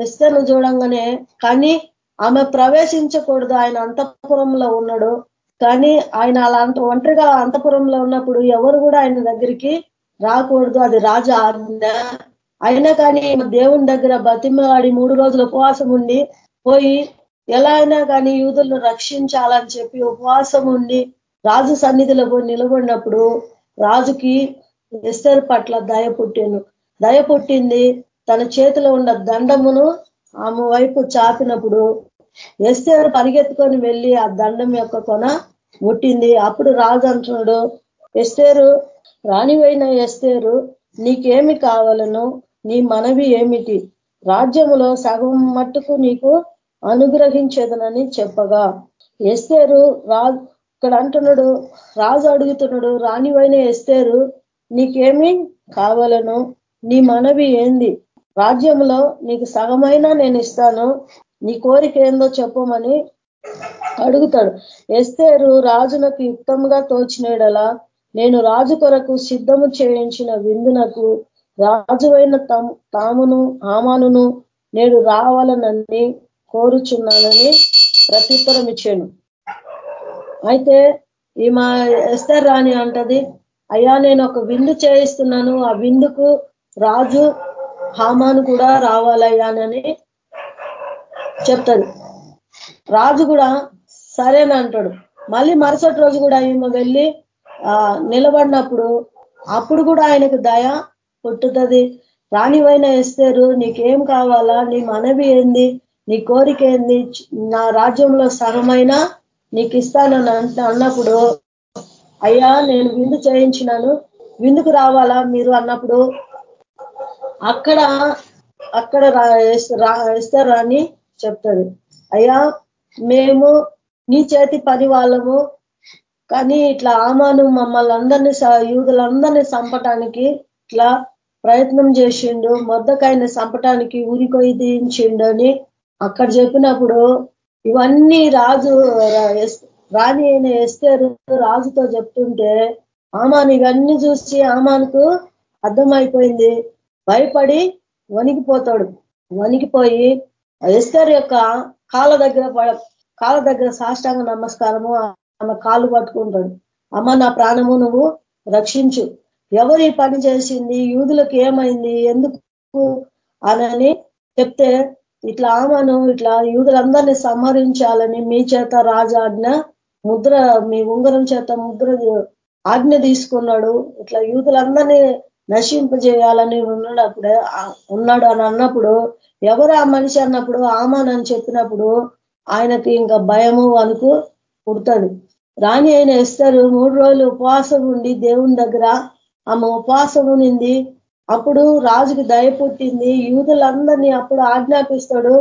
ఎస్తేను చూడంగానే కానీ ఆమె ప్రవేశించకూడదు. ఆయన అంతఃపురంలో ఉన్నాడు. కానీ ఆయన అలా ఒంటరిగా అంతపురంలో ఉన్నప్పుడు ఎవరు కూడా ఆయన దగ్గరికి రాకూడదు. అది రాజు ఆజ్ఞ. అయినా కానీ దేవుని దగ్గర బతిమలాడి మూడు రోజులు ఉపవాసం ఉండి పోయి ఎలా అయినా కానీ యూదులను రక్షించాలని చెప్పి ఉపవాసం ఉండి రాజు సన్నిధిలో పోయి నిలబడినప్పుడు రాజుకి ఎస్తర్ పట్ల దయ పుట్టిను దయ పుట్టింది తన చేతిలో ఉన్న దండమును ఆమె వైపు చాపినప్పుడు ఎస్తేరు పరిగెత్తుకొని వెళ్ళి ఆ దండం యొక్క కొన ముట్టింది. అప్పుడు రాజు అంటున్నాడు ఎస్తేరు రాణివైన ఎస్తేరు నీకేమి కావాలను? నీ మనవి ఏమిటి? రాజ్యములో సగం మట్టుకు నీకు అనుగ్రహించేదనని చెప్పగా. ఎస్తేరు రా ఇక్కడ అంటున్నాడు రాజు అడుగుతున్నాడు రాణివైన ఎస్తేరు నీకేమి కావాలను? నీ మనవి ఏంది? రాజ్యంలో నీకు సగమైనా నేను ఇస్తాను నీ కోరిక ఏందో చెప్పమని అడుగుతాడు. ఎస్తేరు రాజునకు యుక్తంగా తోచినేడలా నేను రాజు కొరకు సిద్ధము చేయించిన విందునకు రాజువైన తామును ఆమానును నేడు రావాలనని కోరుచున్నానని ప్రత్యుత్తరం ఇచ్చాను. అయితే ఈమె ఎస్తర్ రాణి అంటది అయ్యా నేను ఒక విందు చేయిస్తున్నాను. ఆ విందుకు రాజు హామాను కూడా రావాలయ్యానని చెప్తుంది రాజు కూడా సరేనంటాడు మళ్ళీ మరుసటి రోజు కూడా ఈమె వెళ్ళి నిలబడినప్పుడు అప్పుడు కూడా ఆయనకు దయ పుట్టుతుంది. రాణివైన ఇస్తారు నీకేం కావాలా? నీ మనవి ఏంది? నీ కోరిక ఏంది? నా రాజ్యంలో సగమైనా నీకు ఇస్తానని అన్నప్పుడు అయ్యా నేను విందు చేయించినాను. విందుకు రావాలా మీరు అన్నప్పుడు అక్కడ అక్కడ ఇస్తారు అని చెప్తాడు అయ్యా మేము నీ చేతి పని వాళ్ళము. కానీ ఇట్లా ఆమాను మమ్మల్ని అందరినీ యూదులందరినీ చంపటానికి ఇట్లా ప్రయత్నం చేసిండు మొద్దకాయని చంపటానికి ఊరికొయి దించిండు అని అక్కడ చెప్పినప్పుడు ఇవన్నీ రాజు రాణి అయిన ఎస్తేరు రాజుతో చెప్తుంటే ఆమాను ఇవన్నీ చూసి ఆమానుకు అర్థమైపోయింది. భయపడి వణికిపోతాడు. వణికిపోయి ఎస్తర్ యొక్క కాళ్ళ దగ్గర కాళ్ళ దగ్గర సాష్టాంగ నమస్కారము ఆమె కాళ్ళు పట్టుకుంటాడు. అమ్మ నా ప్రాణము నువ్వు రక్షించు. ఎవరు ఈ పని చేసింది? యూదులకు ఏమైంది? ఎందుకు? అనని చెప్తే ఇట్లా ఆమెను ఇట్లా యూదులందరినీ సంహరించాలని మీ చేత రాజాజ్ఞ ముద్ర మీ ఉంగరం చేత ముద్ర ఆజ్ఞ తీసుకున్నాడు. ఇట్లా యూదులందరినీ నశింపజేయాలని ఉన్నప్పుడే ఉన్నాడు అని అన్నప్పుడు ఎవరు ఆ మనిషి అన్నప్పుడు ఆమానని చెప్పినప్పుడు ఆయనకి ఇంకా భయము అనుకు పుడుతుంది. రాణి అయిన ఇస్తారు మూడు రోజులు ఉపవాసం ఉండి దేవుని దగ్గర ఆమె ఉపవాసం ఉనింది అప్పుడు రాజుకి దయ పుట్టింది. యూదులందరినీ అప్పుడు ఆజ్ఞాపిస్తాడు.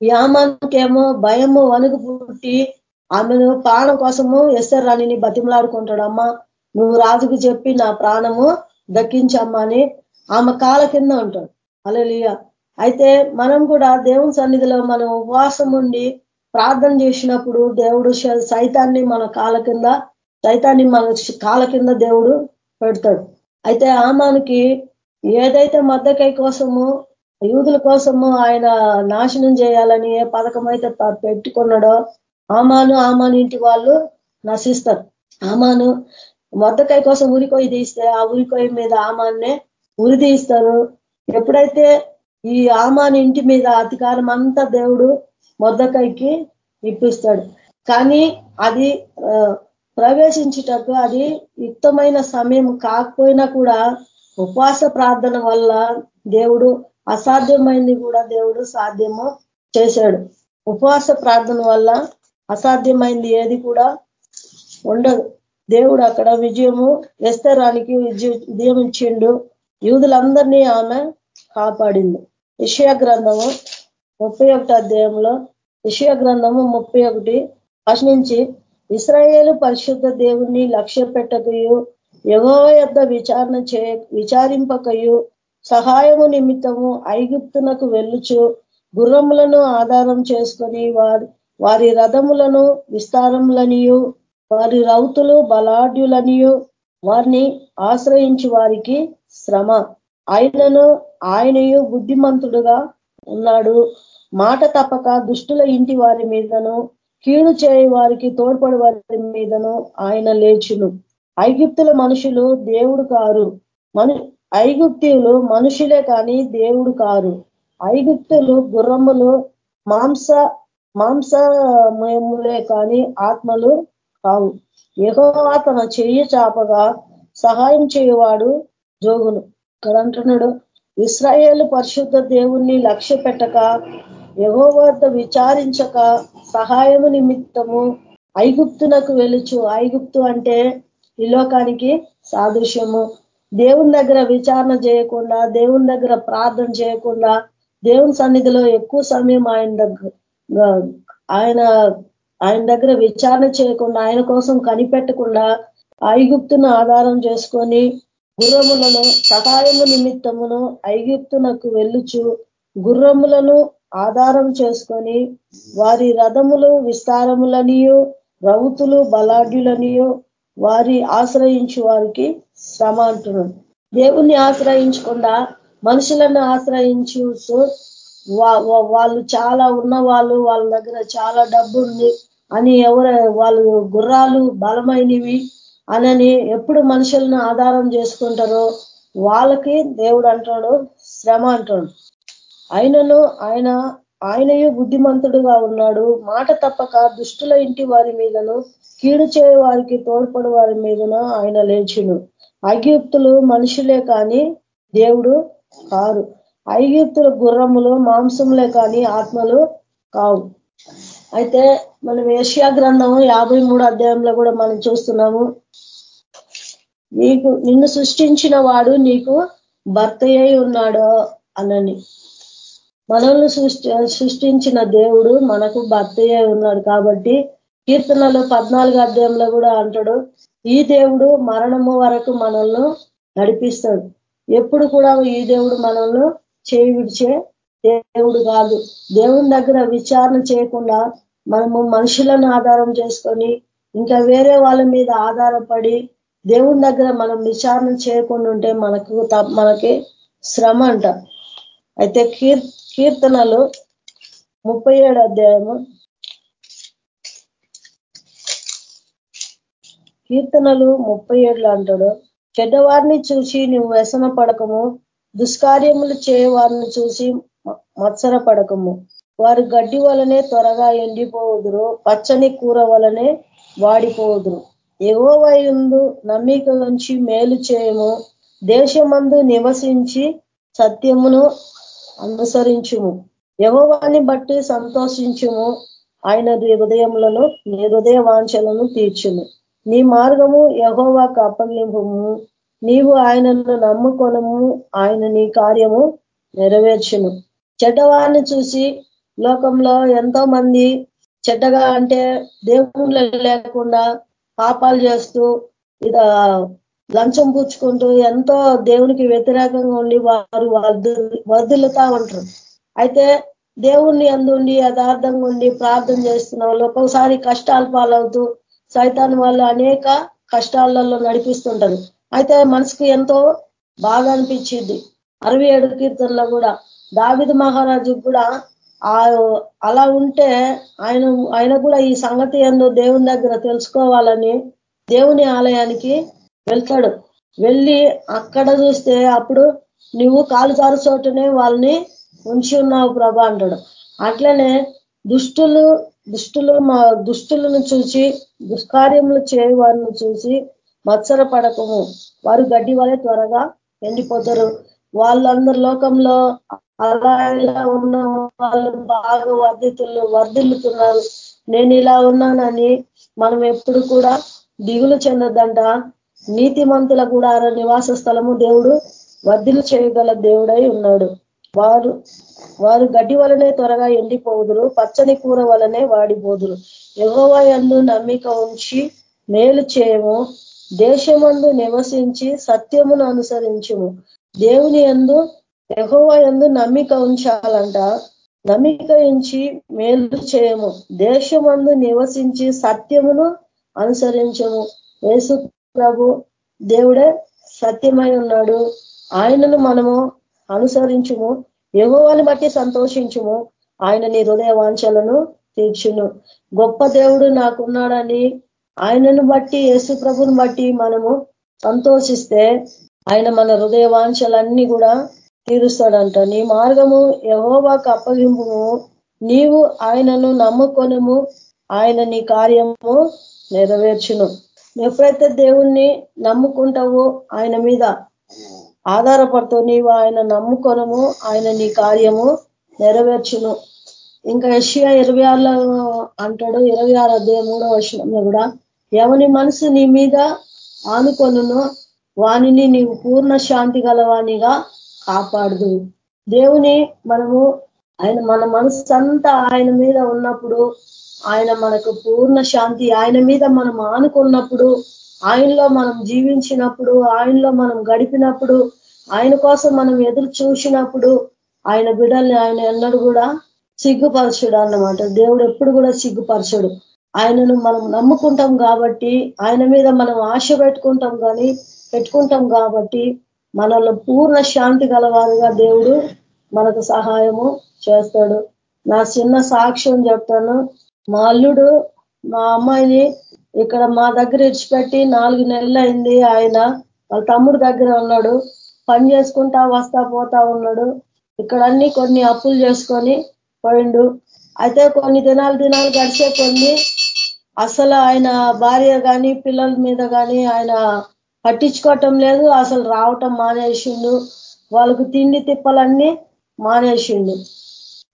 యామానికేమో భయము వణుకు పుట్టి ఆమెను ప్రాణం కోసము ఎస్ఆర్ రాణిని బతిమలాడుకుంటాడు. అమ్మ నువ్వు రాజుకు చెప్పి నా ప్రాణము దక్కించమ్మా అని ఆమె కాల కింద ఉంటాడు అలలియ అయితే మనం కూడా దేవుని సన్నిధిలో మనం ఉపవాసం ఉండి ప్రార్థన చేసినప్పుడు దేవుడు సైతాన్ని మన కాల కింద సైతాన్ని మన కాల కింద దేవుడు పెడతాడు. అయితే ఆమానికి ఏదైతే మద్దకై కోసము యూదుల కోసము ఆయన నాశనం చేయాలని ఏ పథకం అయితే పెట్టుకున్నాడో ఆమాను ఆమాను ఇంటి వాళ్ళు నశిస్తారు. ఆమాను మద్దకై కోసం ఉరికోయి తీస్తే ఆ ఉరికోయి మీద ఆమాన్నే ఉరి తీస్తారు. ఎప్పుడైతే ఈ ఆమాన్ ఇంటి మీద అధికారం అంతా దేవుడు మొద్దకాయకి ఇప్పిస్తాడు. కానీ అది ప్రవేశించుటకు అది యుక్తమైన సమయం కాకపోయినా కూడా ఉపవాస ప్రార్థన వల్ల దేవుడు అసాధ్యమైంది కూడా దేవుడు సాధ్యము చేశాడు. ఉపవాస ప్రార్థన వల్ల అసాధ్యమైంది ఏది కూడా ఉండదు. దేవుడు అక్కడ విజయము ఎస్తరానికి విజయం ఇచ్చిండు. యూదులందరినీ ఆమె కాపాడింది. విషయ గ్రంథము ముప్పై ఒకటి అధ్యాయంలో విషయ గ్రంథము ముప్పై ఒకటి ప్రశ్నించి ఇస్రాయేలు పరిశుద్ధ దేవుణ్ణి లక్ష్య పెట్టకయు ఎవో యొద్ విచారణ చే విచారింపకయు సహాయము నిమిత్తము ఐగుప్తునకు వెళ్ళుచు గుర్రములను ఆధారం చేసుకొని వారి వారి రథములను విస్తారములనియు వారి రౌతులు బలాఢ్యులనియు వారిని ఆశ్రయించి వారికి శ్రమ. ఆయనను ఆయనయు బుద్ధిమంతుడుగా ఉన్నాడు. మాట తప్పక దుష్టుల ఇంటి వారి మీదను కీడు చేయ వారికి తోడ్పడి వారి మీదను ఆయన లేచును. ఐగుప్తుల మనుషులు దేవుడు కారు. మను ఐగుప్తులు మనుషులే కానీ దేవుడు కారు. ఐగుప్తులు గుర్రములు మాంస మాంసమయములే కానీ ఆత్మలు కావు. యహోవా తన చెయ్యి చాపగా సహాయం చేయవాడు జోగును. ఇక్కడ అంటున్నాడు ఇస్రాయేల్ పరిశుద్ధ దేవుణ్ణి లక్ష్య పెట్టక యహో వద్ద విచారించక సహాయము నిమిత్తము ఐగుప్తునకు వెలుచు ఐగుప్తు అంటే ఈ లోకానికి సాదృశ్యము. దేవుని దగ్గర విచారణ చేయకుండా దేవుని దగ్గర ప్రార్థన చేయకుండా దేవుని సన్నిధిలో ఎక్కువ సమయం ఆయన దగ్గర ఆయన ఆయన దగ్గర విచారణ చేయకుండా ఆయన కోసం కనిపెట్టకుండా ఐగుప్తును ఆధారం చేసుకొని గుర్రములను సహాయము నిమిత్తమును ఐగుప్తునకు వెళ్ళుచు గుర్రములను ఆధారం చేసుకొని వారి రథములు విస్తారములనియు రౌతులు బలాఢ్యులనియో వారి ఆశ్రయించు వారికి శ్రమ అంటున్నాడు దేవుణ్ణి ఆశ్రయించకుండా మనుషులను ఆశ్రయించు వాళ్ళు చాలా ఉన్న వాళ్ళు వాళ్ళ దగ్గర చాలా డబ్బు ఉంది అని ఎవరు వాళ్ళు గుర్రాలు బలమైనవి అనని ఎప్పుడు మనుషులను ఆధారం చేసుకుంటారో వాళ్ళకి దేవుడు అంటాడు శ్రమ అంటాడు. ఆయనను ఆయన ఆయనయు బుద్ధిమంతుడుగా ఉన్నాడు. మాట తప్పక దుష్టుల ఇంటి వారి మీదను కీడు చేయ వారికి తోడ్పడు వారి మీదను ఆయన లేచును. ఐగుప్తులు మనుషులే కానీ దేవుడు కారు. ఐగుప్తుల గుర్రములు మాంసములే కానీ ఆత్మలు కావు. అయితే మనం ఏషియా గ్రంథము యాభై అధ్యాయంలో కూడా మనం చూస్తున్నాము. నీకు నిన్ను సృష్టించిన వాడు నీకు భర్త ఉన్నాడో అనని. మనల్ని సృష్టించిన దేవుడు మనకు భర్త ఉన్నాడు కాబట్టి కీర్తనలు పద్నాలుగు అధ్యాయంలో కూడా అంటాడు ఈ దేవుడు మరణము వరకు మనల్ని నడిపిస్తాడు. ఎప్పుడు కూడా ఈ దేవుడు మనల్ని చేయి విడిచే దేవుడు కాదు. దేవుని దగ్గర విచారణ చేయకుండా మనము మనుషులను ఆధారం చేసుకొని ఇంకా వేరే వాళ్ళ మీద ఆధారపడి దేవుని దగ్గర మనం విచారణ చేయకుండా ఉంటే మనకు మనకి శ్రమ అంట. అయితే కీర్తనలు ముప్పై ఏడు అధ్యాయము. కీర్తనలు ముప్పై ఏడులో అంటాడు చెడ్డవారిని చూసి నువ్వు వ్యసన పడకము దుష్కార్యములు చేయవారిని చూసి మత్సర పడకము. వారు గడ్డి వలనే త్వరగా ఎండిపోవుదురు పచ్చని కూర వలనే వాడిపోవుదురు. ఎగోవైందు నమ్మిక నుంచి మేలు చేయము దేశమందు నివసించి సత్యమును అనుసరించుము. యహోవాని బట్టి సంతోషించుము ఆయన హృదయములను నీ హృదయ వాంఛలను తీర్చుము. నీ మార్గము యహోవాకు అప్పగింపుము నీవు ఆయనను నమ్ముకొనము ఆయన నీ కార్యము నెరవేర్చును. చెడ్డవారిని చూసి లోకంలో ఎంతో మంది చెడ్డగా అంటే దేవుళ్ళు లేకుండా పాపాలు చేస్తూ ఇద లంచం పుచ్చుకుంటూ ఎంతో దేవునికి వ్యతిరేకంగా ఉండి వారు వర్ధిల్లుతా ఉంటారు. అయితే దేవుణ్ణి అందుండి యథార్థంగా ఉండి ప్రార్థన చేస్తున్న వాళ్ళు ఒక్కొక్కసారి కష్టాలు పాలవుతూ సైతాన్ వాళ్ళు అనేక కష్టాలలో నడిపిస్తుంటారు. అయితే మనసుకు ఎంతో బాగా అనిపించింది అరవై ఏడు కీర్తనలో కూడా దావిద మహారాజు కూడా అలా ఉంటే ఆయన ఆయన కూడా ఈ సంగతి ఏందో దేవుని దగ్గర తెలుసుకోవాలని దేవుని ఆలయానికి వెళ్తాడు. వెళ్ళి అక్కడ చూస్తే అప్పుడు నువ్వు కాలు చారుచోటనే వాళ్ళని ఉంచి ఉన్నావు ప్రభా అంటాడు. అట్లనే దుష్టులు దుష్టులు మా దుష్టులను చూసి దుష్కార్యములు చేయవారిని చూసి మత్సర పడకము వారు గడ్డి వలె త్వరగా ఎండిపోతారు. వాళ్ళందరు లోకంలో అలా ఇలా ఉన్న వాళ్ళు బాగా వర్ధితులు వర్ధిల్లుతున్నారు నేను ఇలా ఉన్నానని మనం ఎప్పుడు కూడా దిగులు చెందొద్దంట. నీతిమంతుల గుడార నివాస స్థలము దేవుడు వర్ధిలు చేయగల దేవుడై ఉన్నాడు. వారు వారు గడ్డి వలనే త్వరగా ఎండిపోదురు పచ్చని కూర వలనే వాడిపోదురు. ఎగవ నమ్మిక ఉంచి మేలు చేయము దేశమందు నివసించి సత్యమును అనుసరించుము. దేవుని ఎందు ఎహోవ ఎందు నమ్మిక ఉంచాలంట. నమ్మిక ఉంచి మేలు చేయము. దేశమందు నివసించి సత్యమును అనుసరించము. యేసు ప్రభు దేవుడే సత్యమై ఉన్నాడు. ఆయనను మనము అనుసరించుము. యహోవాని బట్టి సంతోషించుము. ఆయన నీ హృదయ వాంఛలను తీర్చును. గొప్ప దేవుడు నాకున్నాడని ఆయనను బట్టి యేసు ప్రభుని బట్టి మనము సంతోషిస్తే ఆయన మన హృదయ వాంఛలన్నీ కూడా తీరుస్తాడంట. నీ మార్గము యహోవాకు అప్పగింపుము. నీవు ఆయనను నమ్ముకొనము. ఆయన నీ కార్యము నెరవేర్చును. ఎప్పుడైతే దేవుణ్ణి నమ్ముకుంటావో ఆయన మీద ఆధారపడుతూ నీవు ఆయన నమ్ముకొనము. ఆయన నీ కార్యము నెరవేర్చును. ఇంకా ఎషియా ఇరవై ఆరులో అంటాడు ఇరవై ఆరు అధ్యాయ మూడో వర్షంలో కూడా ఎవని మనసు నీ మీద ఆనుకొనును వానిని నీవు పూర్ణ శాంతి గలవానిగా కాపాడదు. దేవుని మనము ఆయన మన మనసు అంతా ఆయన మీద ఉన్నప్పుడు ఆయన మనకు పూర్ణ శాంతి ఆయన మీద మనం ఆనుకున్నప్పుడు ఆయనలో మనం జీవించినప్పుడు ఆయనలో మనం గడిపినప్పుడు ఆయన కోసం మనం ఎదురు చూసినప్పుడు ఆయన బిడల్ని ఆయన ఎన్నడు కూడా సిగ్గుపరచుడు అన్నమాట. దేవుడు ఎప్పుడు కూడా సిగ్గుపరచడు. ఆయనను మనం నమ్ముకుంటాం కాబట్టి ఆయన మీద మనం ఆశ పెట్టుకుంటాం కానీ పెట్టుకుంటాం కాబట్టి మనలో పూర్ణ శాంతి గలవారుగా దేవుడు మనకు సహాయము చేస్తాడు. నా చిన్న సాక్ష్యం చెప్తాను. మా అల్లుడు మా అమ్మాయిని ఇక్కడ మా దగ్గర ఇచ్చిపెట్టి నాలుగు నెలలు అయింది ఆయన. వాళ్ళ తమ్ముడు దగ్గర ఉన్నాడు. పని చేసుకుంటా వస్తా పోతా ఉన్నాడు. ఇక్కడ అన్ని కొన్ని అప్పులు చేసుకొని పోయిండు. అయితే కొన్ని దినాలు దినాలు గడిచే కొన్ని అసలు ఆయన భార్య కానీ పిల్లల మీద కానీ ఆయన పట్టించుకోవటం లేదు అసలు రావటం మానేసిండు. వాళ్ళకు తిండి తిప్పలన్నీ మానేసిండు.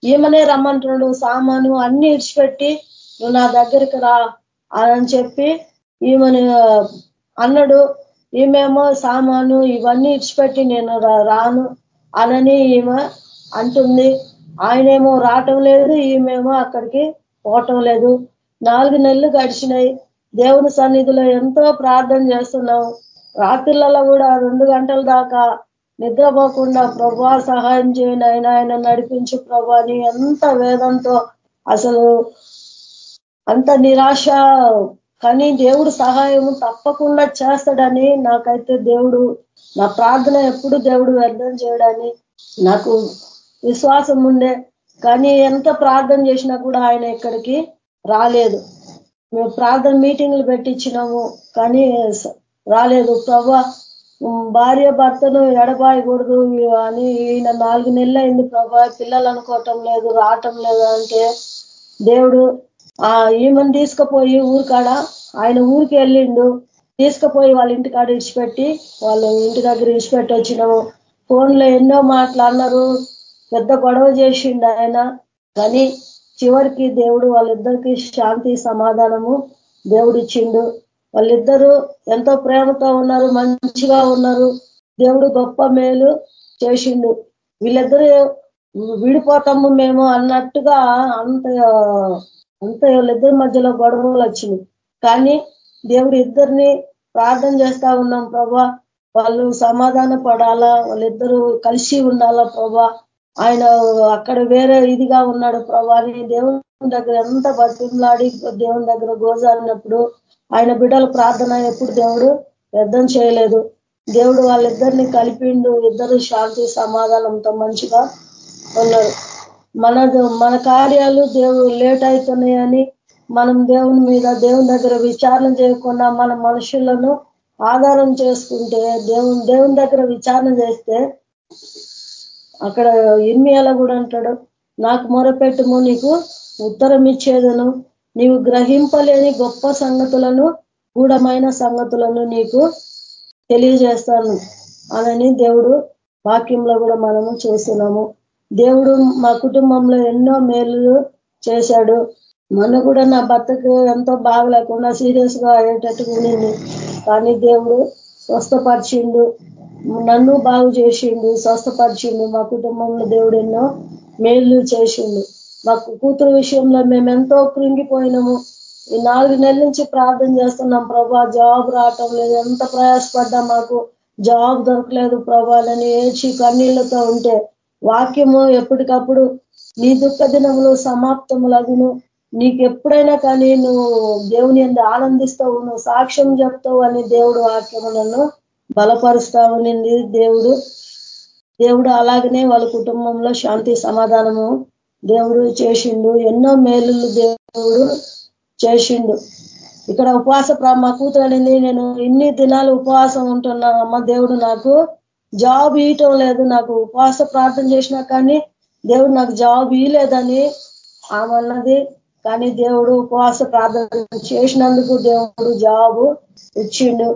ఈమెనే రమ్మంటున్నాడు సామాను అన్ని ఇడిచిపెట్టి నువ్వు నా దగ్గరికి రా అని చెప్పి ఈమెను అన్నాడు. ఈమెమో సామాను ఇవన్నీ ఇడిచిపెట్టి నేను రాను అనని ఈమె అంటుంది. ఆయనేమో రావటం లేదు ఈమెమో అక్కడికి పోవటం లేదు. నాలుగు నెలలు గడిచినాయి. దేవుని సన్నిధిలో ఎంతో ప్రార్థన చేస్తున్నాం రాత్రులలో కూడా రెండు గంటల దాకా నిద్రపోకుండా ప్రభా సహాయం చేయని ఆయన ఆయన నడిపించు ప్రభాని ఎంత వేదంతో అసలు అంత నిరాశ కానీ దేవుడు సహాయం తప్పకుండా చేస్తాడని నాకైతే దేవుడు నా ప్రార్థన ఎప్పుడు దేవుడు వ్యర్థం చేయడని నాకు విశ్వాసం ఉండే. కానీ ఎంత ప్రార్థన చేసినా కూడా ఆయన ఇక్కడికి రాలేదు. మేము ప్రార్థన మీటింగ్లు పెట్టించినాము కానీ రాలేదు. ప్రభా భార్య భర్తను ఎడబాయకూడదు అని ఈయన నాలుగు నెలలు అయింది ప్రభా. పిల్లలు అనుకోవటం లేదు రావటం లేదు అంటే దేవుడు ఆ ఈమెను తీసుకుపోయి ఊరికాడ ఆయన ఊరికి వెళ్ళిండు. తీసుకుపోయి వాళ్ళ ఇంటికాడ ఇడిచిపెట్టి వాళ్ళు ఇంటి దగ్గర ఇడిచిపెట్టి వచ్చినాము. ఫోన్లో ఎన్నో మాటలు అన్నారు. పెద్ద గొడవ చేసిండు ఆయన. కానీ చివరికి దేవుడు వాళ్ళిద్దరికి శాంతి సమాధానము దేవుడు ఇచ్చిండు వాళ్ళిద్దరూ ఎంతో ప్రేమతో ఉన్నారు మంచిగా ఉన్నారు. దేవుడు గొప్ప మేలు చేసిండు. వీళ్ళిద్దరూ విడిపోతాము మేము అన్నట్టుగా అంత అంత వీళ్ళిద్దరి మధ్యలో గొడవలు వచ్చింది కానీ దేవుడు ఇద్దరిని ప్రార్థన చేస్తా ఉన్నాం ప్రభా. వాళ్ళు సమాధాన పడాలా వాళ్ళిద్దరూ కలిసి ఉండాలా ప్రభా. ఆయన అక్కడ వేరే ఇదిగా ఉన్నాడు ప్రభా. అని దేవుని దగ్గర ఎంత బతిమలాడి దేవుని దగ్గర గోజారినప్పుడు ఆయన బిడ్డల ప్రార్థన ఎప్పుడు దేవుడు వ్యర్థం చేయలేదు. దేవుడు వాళ్ళిద్దరిని కలిపిండు ఇద్దరు శాంతి సమాధానంతో మంచిగా ఉన్నారు. మన మన కార్యాలు దేవుడు లేట్ అవుతున్నాయని మనం దేవుని మీద దేవుని దగ్గర విచారణ చేయకుండా మన మనుషులను ఆధారం చేసుకుంటే దేవుని దేవుని దగ్గర విచారణ చేస్తే అక్కడ ఇర్మియాల కూడా అంటాడు నాకు మొరపెట్టుము నీకు ఉత్తరం ఇచ్చేదను నీవు గ్రహింపలేని గొప్ప సంగతులను గూఢమైన సంగతులను నీకు తెలియజేస్తాను. అనని దేవుడు వాక్యంలో కూడా మనము చూస్తున్నాము. దేవుడు మా కుటుంబంలో ఎన్నో మేలు చేశాడు. మొన్న కూడా నా భర్తకు ఎంతో బాగలేకుండా సీరియస్గా అయ్యేటట్టు ఉండింది. కానీ దేవుడు స్వస్థపరిచిండు. నన్ను బాగు చేసిండు స్వస్థపరిచిండు. మా కుటుంబంలో దేవుడు ఎన్నో మేలు చేసిండు. మా కూతురు విషయంలో మేము ఎంతో కృంగిపోయినాము. ఈ నాలుగు నెలల నుంచి ప్రార్థన చేస్తున్నాం ప్రభా జాబ్ రావటం లేదు. ఎంత ప్రయాసపడ్డా మాకు. జాబ్ దొరకలేదు ప్రభాలని ఏడ్చి కన్నీళ్ళతో ఉంటే వాక్యము ఎప్పటికప్పుడు నీ దుఃఖ దినములు సమాప్తములగును. నీకు ఎప్పుడైనా కానీ నువ్వు దేవుని ఎందు ఆనందిస్తావు నువ్వు సాక్ష్యం చెప్తావు అని దేవుడు వాక్యములను బలపరుస్తా ఉన్నింది దేవుడు. దేవుడు అలాగనే వాళ్ళ కుటుంబంలో శాంతి సమాధానము దేవుడు చేసిండు. ఎన్నో మేలులు దేవుడు చేసిండు. ఇక్కడ ఉపవాస మా అనేది నేను ఇన్ని దినాలు ఉపవాసం ఉంటున్నానమ్మ దేవుడు నాకు జాబ్ ఇయటం లేదు. నాకు ఉపవాస ప్రార్థన చేసినా కానీ దేవుడు నాకు జాబ్ ఇయలేదని ఆమె అన్నది. కానీ దేవుడు ఉపవాస ప్రార్థన చేసినందుకు దేవుడు జాబు ఇచ్చిండు.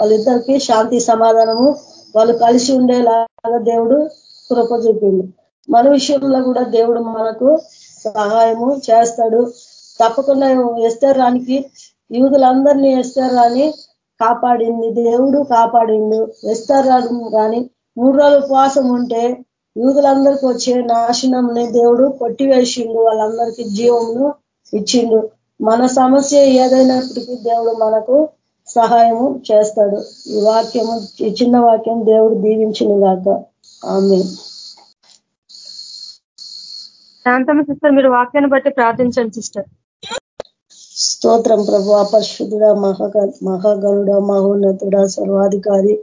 వాళ్ళిద్దరికి శాంతి సమాధానము. వాళ్ళు కలిసి ఉండేలాగా దేవుడు కృప చూపిండు. మన విషయంలో కూడా దేవుడు మనకు సహాయము చేస్తాడు. తప్పకుండా ఎస్తారు రానికి యూదులందరినీ ఎస్తారు రాని కాపాడింది. దేవుడు కాపాడిండు. ఎస్తారు కానీ మూడు రోజులు ఉపవాసం ఉంటే యూదులందరికీ వచ్చే నాశనంని దేవుడు కొట్టివేసిండు. వాళ్ళందరికీ జీవమును ఇచ్చిండు. మన సమస్య ఏదైనప్పటికీ దేవుడు మనకు సహాయము చేస్తాడు. ఈ వాక్యము ఈ చిన్న వాక్యం దేవుడు దీవించిన గాక ఆమె శాంతమ్మ సిస్టర్ మీరు వాక్యాన్ని బట్టి ప్రార్థించండి సిస్టర్. స్తోత్రం ప్రభు అపరిశుద్ధుడ మహా మహాగరుడ మహోన్నతుడ సర్వాధికారి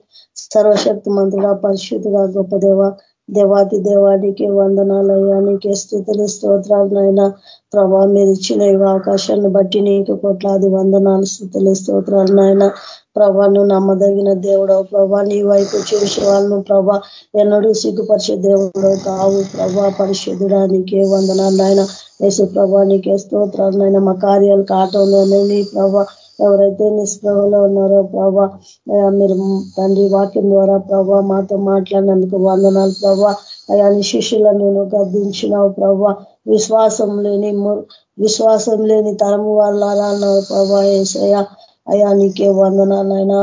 సర్వశక్తి మంతుడ పరిశుద్ధుడ గొప్ప దేవ దేవాతి దేవానికి వందనాలయానికి స్థుతులు స్తోత్రాలనైనా ప్రభా మీరు ఇచ్చిన అవకాశాన్ని బట్టి నీకు కొట్లాది వందనాలు స్థుతులు స్తోత్రాలనైనా ప్రభా నువ్వు నమ్మదగిన దేవుడవు ప్రభా. నీ వైపు చూసి వాళ్ళను ప్రభా ఎన్నడూ సిగ్గుపరిచే దేవుడు కావు ప్రభా. పరిశుద్ధుడానికి వందనాలైనా యేసు ప్రభా నీకే స్తోత్రాలు స్తోత్రాలనైనా మా కార్యాలు కాటంలోనే నీ ప్రభా. ఎవరైతే నిస్పృహలో ఉన్నారో ప్రభా మీరు తండ్రి వాక్యం ద్వారా ప్రభా మాతో మాట్లాడినందుకు వందనాలు ప్రభా. అయా శిష్యులను నువ్వు గద్దించినావు ప్రభా. విశ్వాసం లేని విశ్వాసం లేని తరము వాళ్ళారా అన్నావు ప్రభా ఏసయ్య అయా నీకే వందనాలైనా.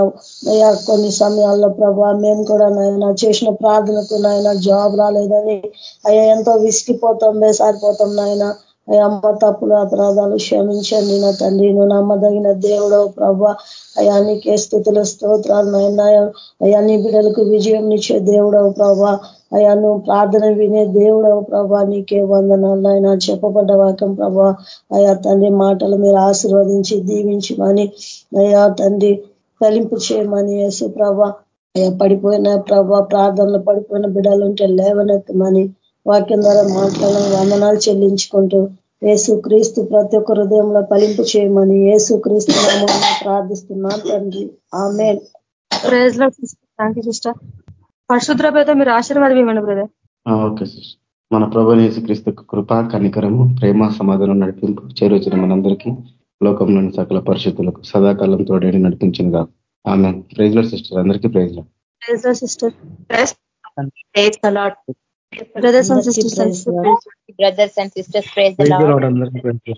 అయ్యా కొన్ని సమయాల్లో ప్రభా మేము కూడా నాయన చేసిన ప్రార్థనకు నాయన జాబ్ రాలేదని. అయ్యా ఎంతో విసిగిపోతాం వేసారిపోతాం నాయన. అమ్మ తప్పులు అపరాధాలు క్షమించండి నా తండ్రి. నువ్వు నమ్మదగిన దేవుడో ప్రభా. అయా నీకే స్థుతుల స్తోత్రాలు నాయన. అయ్యా నీ బిడ్డలకు విజయం నిచ్చే దేవుడవు ప్రభా. అయ్యా నువ్వు ప్రార్థన వినే దేవుడవు ప్రభా. నీకే వందనాలు ఆయన చెప్పబడ్డ వాక్యం ప్రభా. అయా తండ్రి మాటలు మీరు ఆశీర్వదించి దీవించమని అయా తండ్రి ఫలింపు చేయమని వేసి ప్రభా. అయా పడిపోయిన ప్రభా ప్రార్థనలు పడిపోయిన బిడ్డలు ఉంటే లేవనెత్తమని వాక్యం ద్వారా మాట్లాడడం వందనాలు చెల్లించుకుంటూ ఏసు క్రీస్తు ప్రతి ఒక్క హృదయంలో ఫలింపు చేయమని ఏసు క్రీస్తు ప్రార్థిస్తున్నాను తండ్రి. ఆమె పరిశుద్రపేత మీరు ఆశీర్వాదం ఇవ్వండి బ్రదర్ ఓకే సిస్టర్ మన ప్రభు క్రీస్తు కృప కనికరము ప్రేమ సమాధానం నడిపింపు చేరొచ్చిన మనందరికీ లోకంలోని సకల పరిశుద్ధులకు సదాకాలం తోడేని నడిపించిందిగా ఆమె ప్రైజ్లో సిస్టర్ అందరికీ ప్రైజ్లో ప్రైజ్లో sister brothers and sisters brothers and sisters praise అందరికీ